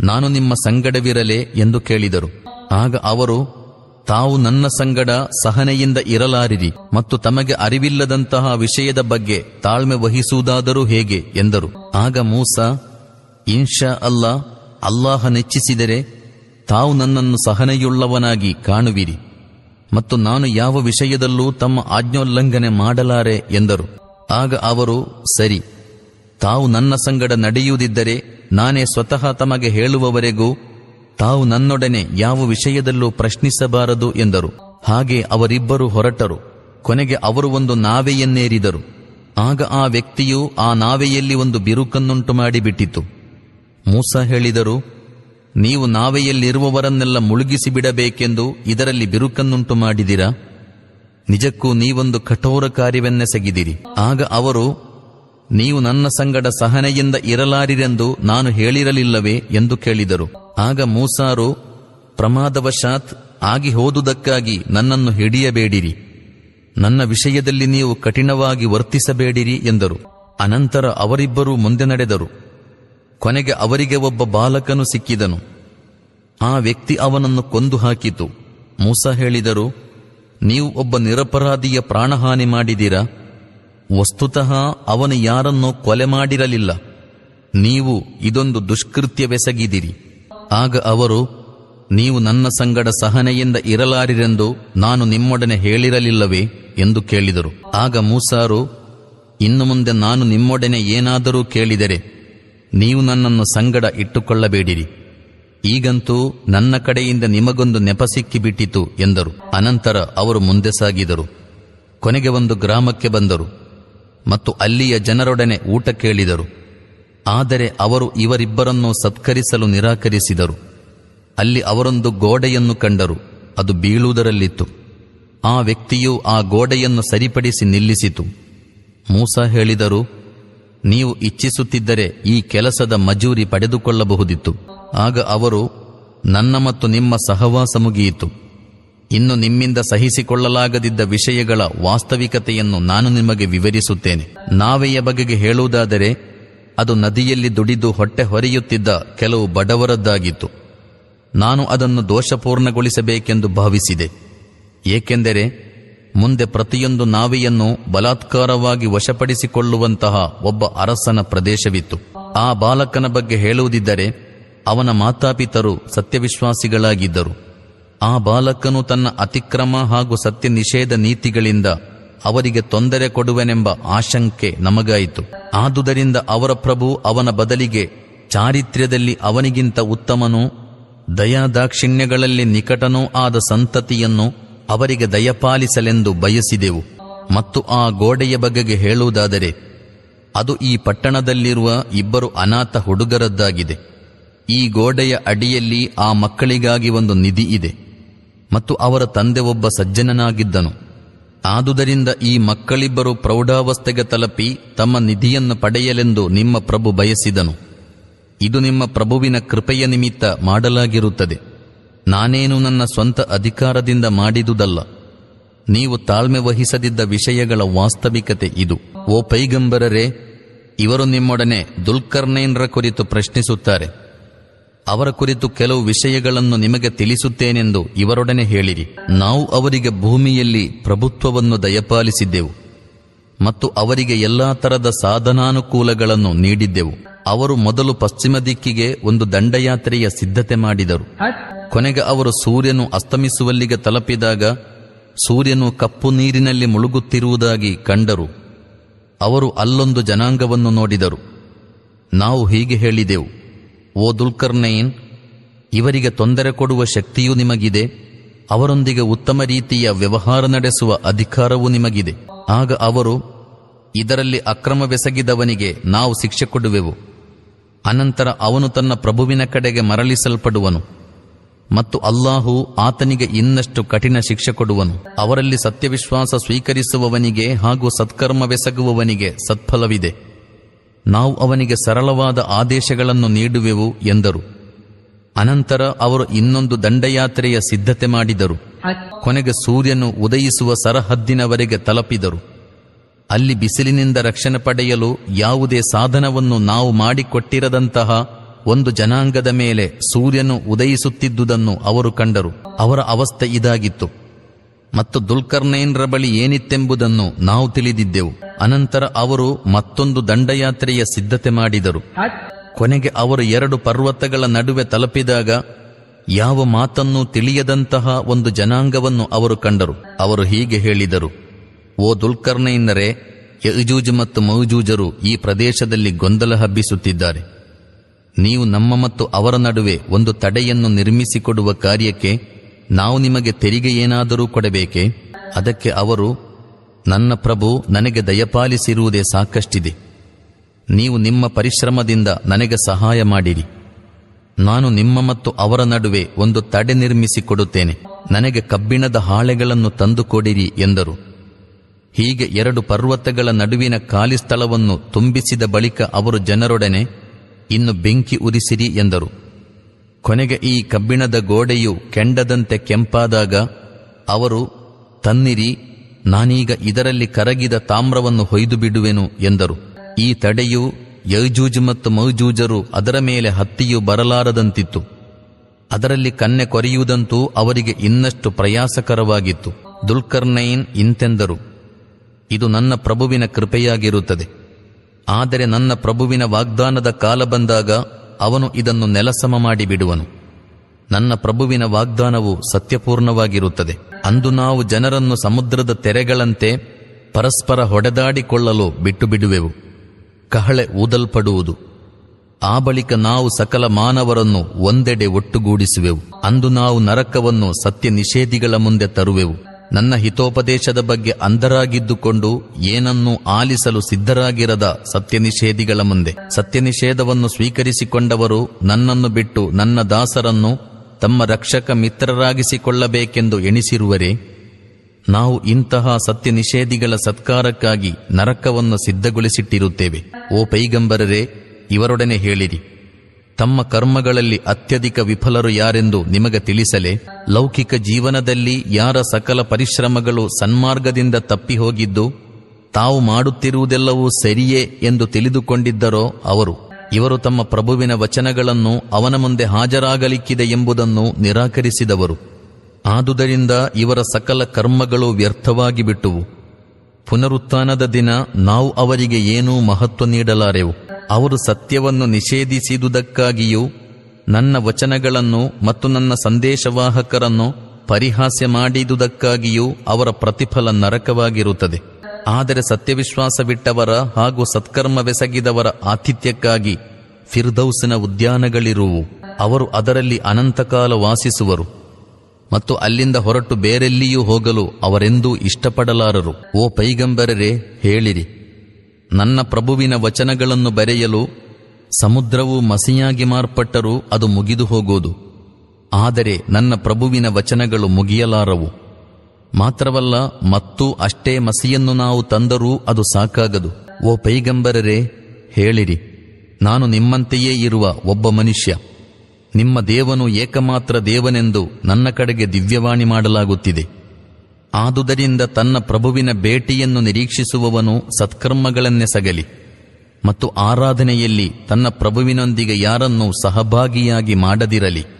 ನಾನು ನಿಮ್ಮ ಸಂಗಡವಿರಲೆ ಎಂದು ಕೇಳಿದರು. ಆಗ ಅವರು, ತಾವು ನನ್ನ ಸಂಗಡ ಸಹನೆಯಿಂದ ಇರಲಾರಿರಿ ಮತ್ತು ತಮಗೆ ಅರಿವಿಲ್ಲದಂತಹ ವಿಷಯದ ಬಗ್ಗೆ ತಾಳ್ಮೆ ವಹಿಸುವುದಾದರೂ ಹೇಗೆ? ಎಂದರು. ಆಗ ಮೂಸ, ಇನ್ಶಾ ಅಲ್ಲಾ ಅಲ್ಲಾಹ ನೆಚ್ಚಿಸಿದರೆ ತಾವು ನನ್ನನ್ನು ಸಹನೆಯುಳ್ಳವನಾಗಿ ಕಾಣುವಿರಿ ಮತ್ತು ನಾನು ಯಾವ ವಿಷಯದಲ್ಲೂ ತಮ್ಮ ಆಜ್ಞೋಲ್ಲಂಘನೆ ಮಾಡಲಾರೆ ಎಂದರು. ಆಗ ಅವರು, ಸರಿ, ತಾವು ನನ್ನ ಸಂಗಡ ನಡೆಯುವುದಿದ್ದರೆ ನಾನೇ ಸ್ವತಃ ತಮಗೆ ಹೇಳುವವರೆಗೂ ತಾವು ನನ್ನೊಡನೆ ಯಾವ ವಿಷಯದಲ್ಲೂ ಪ್ರಶ್ನಿಸಬಾರದು ಎಂದರು. ಹಾಗೆ ಅವರಿಬ್ಬರು ಹೊರಟರು. ಕೊನೆಗೆ ಅವರು ಒಂದು ನಾವೆಯನ್ನೇರಿದರು. ಆಗ ಆ ವ್ಯಕ್ತಿಯು ಆ ನಾವೆಯಲ್ಲಿ ಒಂದು ಬಿರುಕನ್ನುಂಟು ಮಾಡಿಬಿಟ್ಟಿತು. ಮೂಸ ಹೇಳಿದರು, ನೀವು ನಾವೆಯಲ್ಲಿರುವವರನ್ನೆಲ್ಲ ಮುಳುಗಿಸಿ ಬಿಡಬೇಕೆಂದು ಇದರಲ್ಲಿ ಬಿರುಕನ್ನುಂಟು ಮಾಡಿದಿರಾ? ನಿಜಕ್ಕೂ ನೀವೊಂದು ಕಠೋರ ಕಾರ್ಯವನ್ನೆಸಗಿದಿರಿ ಆಗ ಅವರು, ನೀವು ನನ್ನ ಸಂಗಡ ಸಹನೆಯಿಂದ ಇರಲಾರಿರೆಂದು ನಾನು ಹೇಳಿರಲಿಲ್ಲವೇ? ಎಂದು ಕೇಳಿದರು. ಆಗ ಮೂಸಾರು, ಪ್ರಮಾದವಶಾತ್ ಆಗಿ ಹೋದುದಕ್ಕಾಗಿ ನನ್ನನ್ನು ಹಿಡಿಯಬೇಡಿರಿ. ನನ್ನ ವಿಷಯದಲ್ಲಿ ನೀವು ಕಠಿಣವಾಗಿ ವರ್ತಿಸಬೇಡಿರಿ, ಎಂದರು. ಅನಂತರ ಅವರಿಬ್ಬರೂ ಮುಂದೆ ನಡೆದರು. ಕೊನೆಗೆ ಅವರಿಗೆ ಒಬ್ಬ ಬಾಲಕನು ಸಿಕ್ಕಿದನು. ಆ ವ್ಯಕ್ತಿ ಅವನನ್ನು ಕೊಂದು ಹಾಕಿತು. ಮೂಸ ಹೇಳಿದರು, ನೀವು ಒಬ್ಬ ನಿರಪರಾಧಿಯ ಪ್ರಾಣಹಾನಿ ಮಾಡಿದಿರಾ ವಸ್ತುತಃ ಅವನು ಯಾರನ್ನೂ ಕೊಲೆ ಮಾಡಿರಲಿಲ್ಲ. ನೀವು ಇದೊಂದು ದುಷ್ಕೃತ್ಯವೆಸಗಿದಿರಿ ಆಗ ಅವರು, ನೀವು ನನ್ನ ಸಂಗಡ ಸಹನೆಯಿಂದ ಇರಲಾರಿರೆಂದು ನಾನು ನಿಮ್ಮೊಡನೆ ಹೇಳಿರಲಿಲ್ಲವೇ? ಎಂದು ಕೇಳಿದರು. ಆಗ ಮೂಸಾರು, ಇನ್ನು ಮುಂದೆ ನಾನು ನಿಮ್ಮೊಡನೆ ಏನಾದರೂ ಕೇಳಿದರೆ ನೀವು ನನ್ನನ್ನು ಸಂಗಡ ಇಟ್ಟುಕೊಳ್ಳಬೇಡಿರಿ. ಈಗಂತೂ ನನ್ನ ಕಡೆಯಿಂದ ನಿಮಗೊಂದು ನೆಪ ಸಿಕ್ಕಿಬಿಟ್ಟಿತು ಎಂದರು. ಅನಂತರ ಅವರು ಮುಂದೆ ಸಾಗಿದರು. ಕೊನೆಗೆ ಒಂದು ಗ್ರಾಮಕ್ಕೆ ಬಂದರು. ಮತ್ತು ಅಲ್ಲಿಯ ಜನರೊಡನೆ ಊಟ ಕೇಳಿದರು. ಆದರೆ ಅವರು ಇವರಿಬ್ಬರನ್ನು ಸತ್ಕರಿಸಲು ನಿರಾಕರಿಸಿದರು. ಅಲ್ಲಿ ಅವರೊಂದು ಗೋಡೆಯನ್ನು ಕಂಡರು. ಅದು ಬೀಳುವುದರಲ್ಲಿತ್ತು. ಆ ವ್ಯಕ್ತಿಯು ಆ ಗೋಡೆಯನ್ನು ಸರಿಪಡಿಸಿ ನಿಲ್ಲಿಸಿತು. ಮೂಸ ಹೇಳಿದರು ನೀವು ಇಚ್ಛಿಸುತ್ತಿದ್ದರೆ ಈ ಕೆಲಸದ ಮಜೂರಿ ಪಡೆದುಕೊಳ್ಳಬಹುದಿತ್ತು. ಆಗ ಅವರು, ನನ್ನ ಮತ್ತು ನಿಮ್ಮ ಸಹವಾಸ ಮುಗಿಯಿತು. ಇನ್ನು ನಿಮ್ಮಿಂದ ಸಹಿಸಿಕೊಳ್ಳಲಾಗದಿದ್ದ ವಿಷಯಗಳ ವಾಸ್ತವಿಕತೆಯನ್ನು ನಾನು ನಿಮಗೆ ವಿವರಿಸುತ್ತೇನೆ. ನಾವೆಯ ಬಗೆಗೆ ಹೇಳುವುದಾದರೆ, ಅದು ನದಿಯಲ್ಲಿ ದುಡಿದು ಹೊಟ್ಟೆ ಹೊರೆಯುತ್ತಿದ್ದ ಕೆಲವು ಬಡವರದ್ದಾಗಿತ್ತು. ನಾನು ಅದನ್ನು ದೋಷಪೂರ್ಣಗೊಳಿಸಬೇಕೆಂದು ಭಾವಿಸಿದೆ. ಏಕೆಂದರೆ ಮುಂದೆ ಪ್ರತಿಯೊಂದು ನಾವೆಯನ್ನು ಬಲಾತ್ಕಾರವಾಗಿ ವಶಪಡಿಸಿಕೊಳ್ಳುವಂತಹ ಒಬ್ಬ ಅರಸನ ಪ್ರದೇಶವಿತ್ತು. ಆ ಬಾಲಕನ ಬಗ್ಗೆ ಹೇಳುವುದಿದ್ದರೆ ಅವನ ಮಾತಾಪಿತರು ಸತ್ಯವಿಶ್ವಾಸಿಗಳಾಗಿದ್ದರು. ಆ ಬಾಲಕನು ತನ್ನ ಅತಿಕ್ರಮ ಹಾಗೂ ಸತ್ಯ ನಿಷೇಧ ನೀತಿಗಳಿಂದ ಅವರಿಗೆ ತೊಂದರೆ ಕೊಡುವೆನೆಂಬ ಆಶಂಕೆ ನಮಗಾಯಿತು. ಆದುದರಿಂದ ಅವರ ಪ್ರಭು ಅವನ ಬದಲಿಗೆ ಚಾರಿತ್ರ್ಯದಲ್ಲಿ ಅವನಿಗಿಂತ ಉತ್ತಮನೂ ದಯಾದಾಕ್ಷಿಣ್ಯಗಳಲ್ಲಿ ನಿಕಟನೂ ಆದ ಸಂತತಿಯನ್ನು ಅವರಿಗೆ ದಯಪಾಲಿಸಲೆಂದು ಬಯಸಿದೆವು. ಮತ್ತು ಆ ಗೋಡೆಯ ಬಗೆಗೆ ಹೇಳುವುದಾದರೆ, ಅದು ಈ ಪಟ್ಟಣದಲ್ಲಿರುವ ಇಬ್ಬರು ಅನಾಥ ಹುಡುಗರದ್ದಾಗಿದೆ. ಈ ಗೋಡೆಯ ಅಡಿಯಲ್ಲಿ ಆ ಮಕ್ಕಳಿಗಾಗಿ ಒಂದು ನಿಧಿ ಇದೆ. ಮತ್ತು ಅವರ ತಂದೆ ಒಬ್ಬ ಸಜ್ಜನನಾಗಿದ್ದನು. ಆದುದರಿಂದ ಈ ಮಕ್ಕಳಿಬ್ಬರು ಪ್ರೌಢಾವಸ್ಥೆಗೆ ತಲುಪಿ ತಮ್ಮ ನಿಧಿಯನ್ನು ಪಡೆಯಲೆಂದು ನಿಮ್ಮ ಪ್ರಭು ಬಯಸಿದನು. ಇದು ನಿಮ್ಮ ಪ್ರಭುವಿನ ಕೃಪೆಯ ನಿಮಿತ್ತ ಮಾಡಲಾಗಿರುತ್ತದೆ. ನಾನೇನು ನನ್ನ ಸ್ವಂತ ಅಧಿಕಾರದಿಂದ ಮಾಡಿದುದಲ್ಲ. ನೀವು ತಾಳ್ಮೆ ವಹಿಸದಿದ್ದ ವಿಷಯಗಳ ವಾಸ್ತವಿಕತೆ ಇದು. ಓ ಪೈಗಂಬರರೇ, ಇವರು ನಿಮ್ಮೊಡನೆ ದುಲ್ಕರ್ನೇನ್ರ ಕುರಿತು ಪ್ರಶ್ನಿಸುತ್ತಾರೆ. ಅವರ ಕುರಿತು ಕೆಲವು ವಿಷಯಗಳನ್ನು ನಿಮಗೆ ತಿಳಿಸುತ್ತೇನೆಂದು ಇವರೊಡನೆ ಹೇಳಿರಿ. ನಾವು ಅವರಿಗೆ ಭೂಮಿಯಲ್ಲಿ ಪ್ರಭುತ್ವವನ್ನು ದಯಪಾಲಿಸಿದ್ದೆವು. ಮತ್ತು ಅವರಿಗೆ ಎಲ್ಲಾ ತರದ ಸಾಧನಾನುಕೂಲಗಳನ್ನು ನೀಡಿದ್ದೆವು. ಅವರು ಮೊದಲು ಪಶ್ಚಿಮ ದಿಕ್ಕಿಗೆ ಒಂದು ದಂಡಯಾತ್ರೆಯ ಸಿದ್ಧತೆ ಮಾಡಿದರು. ಕೊನೆಗೆ ಅವರು ಸೂರ್ಯನು ಅಸ್ತಮಿಸುವಲ್ಲಿಗೆ ತಲುಪಿದಾಗ ಸೂರ್ಯನು ಕಪ್ಪು ನೀರಿನಲ್ಲಿ ಮುಳುಗುತ್ತಿರುವುದಾಗಿ ಕಂಡರು. ಅವರು ಅಲ್ಲೊಂದು ಜನಾಂಗವನ್ನು ನೋಡಿದರು. ನಾವು ಹೀಗೆ ಹೇಳಿದೆವು, ಓ ದುಲ್ಕರ್ನೈನ್ ಇವರಿಗೆ ತೊಂದರೆ ಕೊಡುವ ಶಕ್ತಿಯೂ ನಿಮಗಿದೆ, ಅವರೊಂದಿಗೆ ಉತ್ತಮ ರೀತಿಯ ವ್ಯವಹಾರ ನಡೆಸುವ ಅಧಿಕಾರವೂ ನಿಮಗಿದೆ. ಆಗ ಅವರು, ಇದರಲ್ಲಿ ಅಕ್ರಮವೆಸಗಿದವನಿಗೆ ನಾವು ಶಿಕ್ಷೆ ಕೊಡುವೆವು. ಅನಂತರ ಅವನು ತನ್ನ ಪ್ರಭುವಿನ ಕಡೆಗೆ ಮರಳಿಸಲ್ಪಡುವನು. ಮತ್ತು ಅಲ್ಲಾಹು ಆತನಿಗೆ ಇನ್ನಷ್ಟು ಕಠಿಣ ಶಿಕ್ಷೆ ಕೊಡುವನು. ಅವರಲ್ಲಿ ಸತ್ಯವಿಶ್ವಾಸ ಸ್ವೀಕರಿಸುವವನಿಗೆ ಹಾಗೂ ಸತ್ಕರ್ಮವೆಸಗುವವನಿಗೆ ಸತ್ಫಲವಿದೆ. ನಾವು ಅವನಿಗೆ ಸರಳವಾದ ಆದೇಶಗಳನ್ನು ನೀಡುವೆವು ಎಂದರು. ಅನಂತರ ಅವರು ಇನ್ನೊಂದು ದಂಡಯಾತ್ರೆಯ ಸಿದ್ಧತೆ ಮಾಡಿದರು. ಕೊನೆಗೆ ಸೂರ್ಯನು ಉದಯಿಸುವ ಸರಹದ್ದಿನವರೆಗೆ ತಲುಪಿದರು. ಅಲ್ಲಿ ಬಿಸಿಲಿನಿಂದ ರಕ್ಷಣೆ ಪಡೆಯಲು ಯಾವುದೇ ಸಾಧನವನ್ನು ನಾವು ಮಾಡಿಕೊಟ್ಟಿರದಂತಹ ಒಂದು ಜನಾಂಗದ ಮೇಲೆ ಸೂರ್ಯನು ಉದಯಿಸುತ್ತಿದ್ದುದನ್ನು ಅವರು ಕಂಡರು. ಅವರ ಅವಸ್ಥೆ ಇದಾಗಿತ್ತು. ಮತ್ತು ದುಲ್ಕರ್ನೇನ್ರ ಬಳಿ ಏನಿತ್ತೆಂಬುದನ್ನು ನಾವು ತಿಳಿದಿದ್ದೆವು. ಅನಂತರ ಅವರು ಮತ್ತೊಂದು ದಂಡಯಾತ್ರೆಯ ಸಿದ್ಧತೆ ಮಾಡಿದರು. ಕೊನೆಗೆ ಅವರು ಎರಡು ಪರ್ವತಗಳ ನಡುವೆ ತಲುಪಿದಾಗ ಯಾವ ಮಾತನ್ನೂ ತಿಳಿಯದಂತಹ ಒಂದು ಜನಾಂಗವನ್ನು ಅವರು ಕಂಡರು. ಅವರು ಹೀಗೆ ಹೇಳಿದರು, ಓ ದುಲ್ಕರ್ನೈನರೇ ಯಜೂಜ್ ಮತ್ತು ಮೌಜೂಜರು ಈ ಪ್ರದೇಶದಲ್ಲಿ ಗೊಂದಲ ಹಬ್ಬಿಸುತ್ತಿದ್ದಾರೆ. ನೀವು ನಮ್ಮ ಮತ್ತು ಅವರ ನಡುವೆ ಒಂದು ತಡೆಯನ್ನು ನಿರ್ಮಿಸಿಕೊಡುವ ಕಾರ್ಯಕ್ಕೆ ನಾವು ನಿಮಗೆ ತೆರಿಗೆ ಏನಾದರೂ ಕೊಡಬೇಕೆ? ಅದಕ್ಕೆ ಅವರು, ನನ್ನ ಪ್ರಭು ನನಗೆ ದಯಪಾಲಿಸಿರುವುದೇ ಸಾಕಷ್ಟಿದೆ. ನೀವು ನಿಮ್ಮ ಪರಿಶ್ರಮದಿಂದ ನನಗೆ ಸಹಾಯ ಮಾಡಿರಿ. ನಾನು ನಿಮ್ಮ ಮತ್ತು ಅವರ ನಡುವೆ ಒಂದು ತಡೆ ನಿರ್ಮಿಸಿಕೊಡುತ್ತೇನೆ. ನನಗೆ ಕಬ್ಬಿಣದ ಹಾಳೆಗಳನ್ನು ತಂದುಕೊಡಿರಿ ಎಂದರು. ಹೀಗೆ ಎರಡು ಪರ್ವತಗಳ ನಡುವಿನ ಖಾಲಿ ಸ್ಥಳವನ್ನು ತುಂಬಿಸಿದ ಬಳಿಕ ಅವರು ಜನರೊಡನೆ ಇನ್ನು ಬೆಂಕಿ ಉರಿಸಿರಿ ಎಂದರು. ಕೊನೆಗೆ ಈ ಕಬ್ಬಿಣದ ಗೋಡೆಯು ಕೆಂಡದಂತೆ ಕೆಂಪಾದಾಗ ಅವರು, ತನ್ನಿರಿ, ನಾನೀಗ ಇದರಲ್ಲಿ ಕರಗಿದ ತಾಮ್ರವನ್ನು ಹೊಯ್ದು ಬಿಡುವೆನು ಎಂದರು. ಈ ತಡೆಯು ಯಜೂಜ್ ಮತ್ತು ಮೌಜೂಜರು ಅದರ ಮೇಲೆ ಹತ್ತಿಯು ಬರಲಾರದಂತಿತ್ತು. ಅದರಲ್ಲಿ ಕನ್ನೆ ಕೊರೆಯುವುದಂತೂ ಅವರಿಗೆ ಇನ್ನಷ್ಟು ಪ್ರಯಾಸಕರವಾಗಿತ್ತು. ದುಲ್ಕರ್ನೈನ್ ಇಂತೆಂದರು, ಇದು ನನ್ನ ಪ್ರಭುವಿನ ಕೃಪೆಯಾಗಿರುತ್ತದೆ. ಆದರೆ ನನ್ನ ಪ್ರಭುವಿನ ವಾಗ್ದಾನದ ಕಾಲ ಬಂದಾಗ ಅವನು ಇದನ್ನು ನೆಲಸಮ ಮಾಡಿ ಬಿಡುವನು. ನನ್ನ ಪ್ರಭುವಿನ ವಾಗ್ದಾನವು ಸತ್ಯಪೂರ್ಣವಾಗಿರುತ್ತದೆ. ಅಂದು ನಾವು ಜನರನ್ನು ಸಮುದ್ರದ ತೆರೆಗಳಂತೆ ಪರಸ್ಪರ ಹೊಡೆದಾಡಿಕೊಳ್ಳಲು ಬಿಟ್ಟು ಬಿಡುವೆವು ಕಹಳೆ ಊದಲ್ಪಡುವುದು. ಆ ಬಳಿಕ ನಾವು ಸಕಲ ಮಾನವರನ್ನು ಒಂದೆಡೆ ಒಟ್ಟುಗೂಡಿಸುವೆವು. ಅಂದು ನಾವು ನರಕವನ್ನು ಸತ್ಯ ನಿಷೇಧಿಗಳ ಮುಂದೆ ತರುವೆವು. ನನ್ನ ಹಿತೋಪದೇಶದ ಬಗ್ಗೆ ಅಂಧರಾಗಿದ್ದುಕೊಂಡು ಏನನ್ನೂ ಆಲಿಸಲು ಸಿದ್ಧರಾಗಿರದ ಸತ್ಯನಿಷೇಧಿಗಳ ಮುಂದೆ. ಸತ್ಯನಿಷೇಧವನ್ನು ಸ್ವೀಕರಿಸಿಕೊಂಡವರು ನನ್ನನ್ನು ಬಿಟ್ಟು ನನ್ನ ದಾಸರನ್ನು ತಮ್ಮ ರಕ್ಷಕ ಮಿತ್ರರಾಗಿಸಿಕೊಳ್ಳಬೇಕೆಂದು ಎಣಿಸಿರುವರೆ, ನಾವು ಇಂತಹ ಸತ್ಯ ನಿಷೇಧಿಗಳ ಸತ್ಕಾರಕ್ಕಾಗಿ ನರಕವನ್ನು ಸಿದ್ಧಗೊಳಿಸಿಟ್ಟಿರುತ್ತೇವೆ. ಓ ಪೈಗಂಬರರೇ, ಇವರೊಡನೆ ಹೇಳಿರಿ. ತಮ್ಮ ಕರ್ಮಗಳಲ್ಲಿ ಅತ್ಯಧಿಕ ವಿಫಲರು ಯಾರೆಂದು ನಿಮಗೆ ತಿಳಿಸಲೆ. ಲೌಕಿಕ ಜೀವನದಲ್ಲಿ ಯಾರ ಸಕಲ ಪರಿಶ್ರಮಗಳು ಸನ್ಮಾರ್ಗದಿಂದ ತಪ್ಪಿ ಹೋಗಿದ್ದು ತಾವು ಮಾಡುತ್ತಿರುವುದೆಲ್ಲವೂ ಸರಿಯೇ ಎಂದು ತಿಳಿದುಕೊಂಡಿದ್ದರೋ ಅವರು. ಇವರು ತಮ್ಮ ಪ್ರಭುವಿನ ವಚನಗಳನ್ನು ಅವನ ಮುಂದೆ ಹಾಜರಾಗಲಿಕ್ಕಿದೆ ಎಂಬುದನ್ನು ನಿರಾಕರಿಸಿದವರು. ಆದುದರಿಂದ ಇವರ ಸಕಲ ಕರ್ಮಗಳು ವ್ಯರ್ಥವಾಗಿ ಬಿಟ್ಟುವು. ಪುನರುತ್ಥಾನದ ದಿನ ನಾವು ಅವರಿಗೆ ಏನೂ ಮಹತ್ವ ನೀಡಲಾರೆವು. ಅವರು ಸತ್ಯವನ್ನು ನಿಷೇಧಿಸಿದುದಕ್ಕಾಗಿಯೂ ನನ್ನ ವಚನಗಳನ್ನು ಮತ್ತು ನನ್ನ ಸಂದೇಶವಾಹಕರನ್ನು ಪರಿಹಾಸ್ಯ ಮಾಡಿದುದಕ್ಕಾಗಿಯೂ ಅವರ ಪ್ರತಿಫಲ ನರಕವಾಗಿರುತ್ತದೆ. ಆದರೆ ಸತ್ಯವಿಶ್ವಾಸವಿಟ್ಟವರ ಹಾಗೂ ಸತ್ಕರ್ಮವೆಸಗಿದವರ ಆತಿಥ್ಯಕ್ಕಾಗಿ ಫಿರ್ದೌಸಿನ ಉದ್ಯಾನಗಳಿರುವು. ಅವರು ಅದರಲ್ಲಿ ಅನಂತಕಾಲ ವಾಸಿಸುವರು. ಮತ್ತು ಅಲ್ಲಿಂದ ಹೊರಟು ಬೇರೆಲ್ಲಿಯೂ ಹೋಗಲು ಅವರೆಂದೂ ಇಷ್ಟಪಡಲಾರರು. ಓ ಪೈಗಂಬರರೇ, ಹೇಳಿರಿ. ನನ್ನ ಪ್ರಭುವಿನ ವಚನಗಳನ್ನು ಬರೆಯಲು ಸಮುದ್ರವು ಮಸಿಯಾಗಿ ಮಾರ್ಪಟ್ಟರೂ ಅದು ಮುಗಿದು ಹೋಗೋದು. ಆದರೆ ನನ್ನ ಪ್ರಭುವಿನ ವಚನಗಳು ಮುಗಿಯಲಾರವು. ಮಾತ್ರವಲ್ಲ, ಮತ್ತೂ ಅಷ್ಟೇ ಮಸಿಯನ್ನು ನಾವು ತಂದರೂ ಅದು ಸಾಕಾಗದು. ಓ ಪೈಗಂಬರರೇ, ಹೇಳಿರಿ. ನಾನು ನಿಮ್ಮಂತೆಯೇ ಇರುವ ಒಬ್ಬ ಮನುಷ್ಯ. ನಿಮ್ಮ ದೇವನು ಏಕಮಾತ್ರ ದೇವನೆಂದು ನನ್ನ ಕಡೆಗೆ ದಿವ್ಯವಾಣಿ ಮಾಡಲಾಗುತ್ತಿದೆ. ಆದುದರಿಂದ ತನ್ನ ಪ್ರಭುವಿನ ಭೇಟಿಯನ್ನು ನಿರೀಕ್ಷಿಸುವವನು ಸತ್ಕರ್ಮಗಳನ್ನೆಸಗಲಿ ಮತ್ತು ಆರಾಧನೆಯಲ್ಲಿ ತನ್ನ ಪ್ರಭುವಿನೊಂದಿಗೆ ಯಾರನ್ನೂ ಸಹಭಾಗಿಯಾಗಿ ಮಾಡದಿರಲಿ.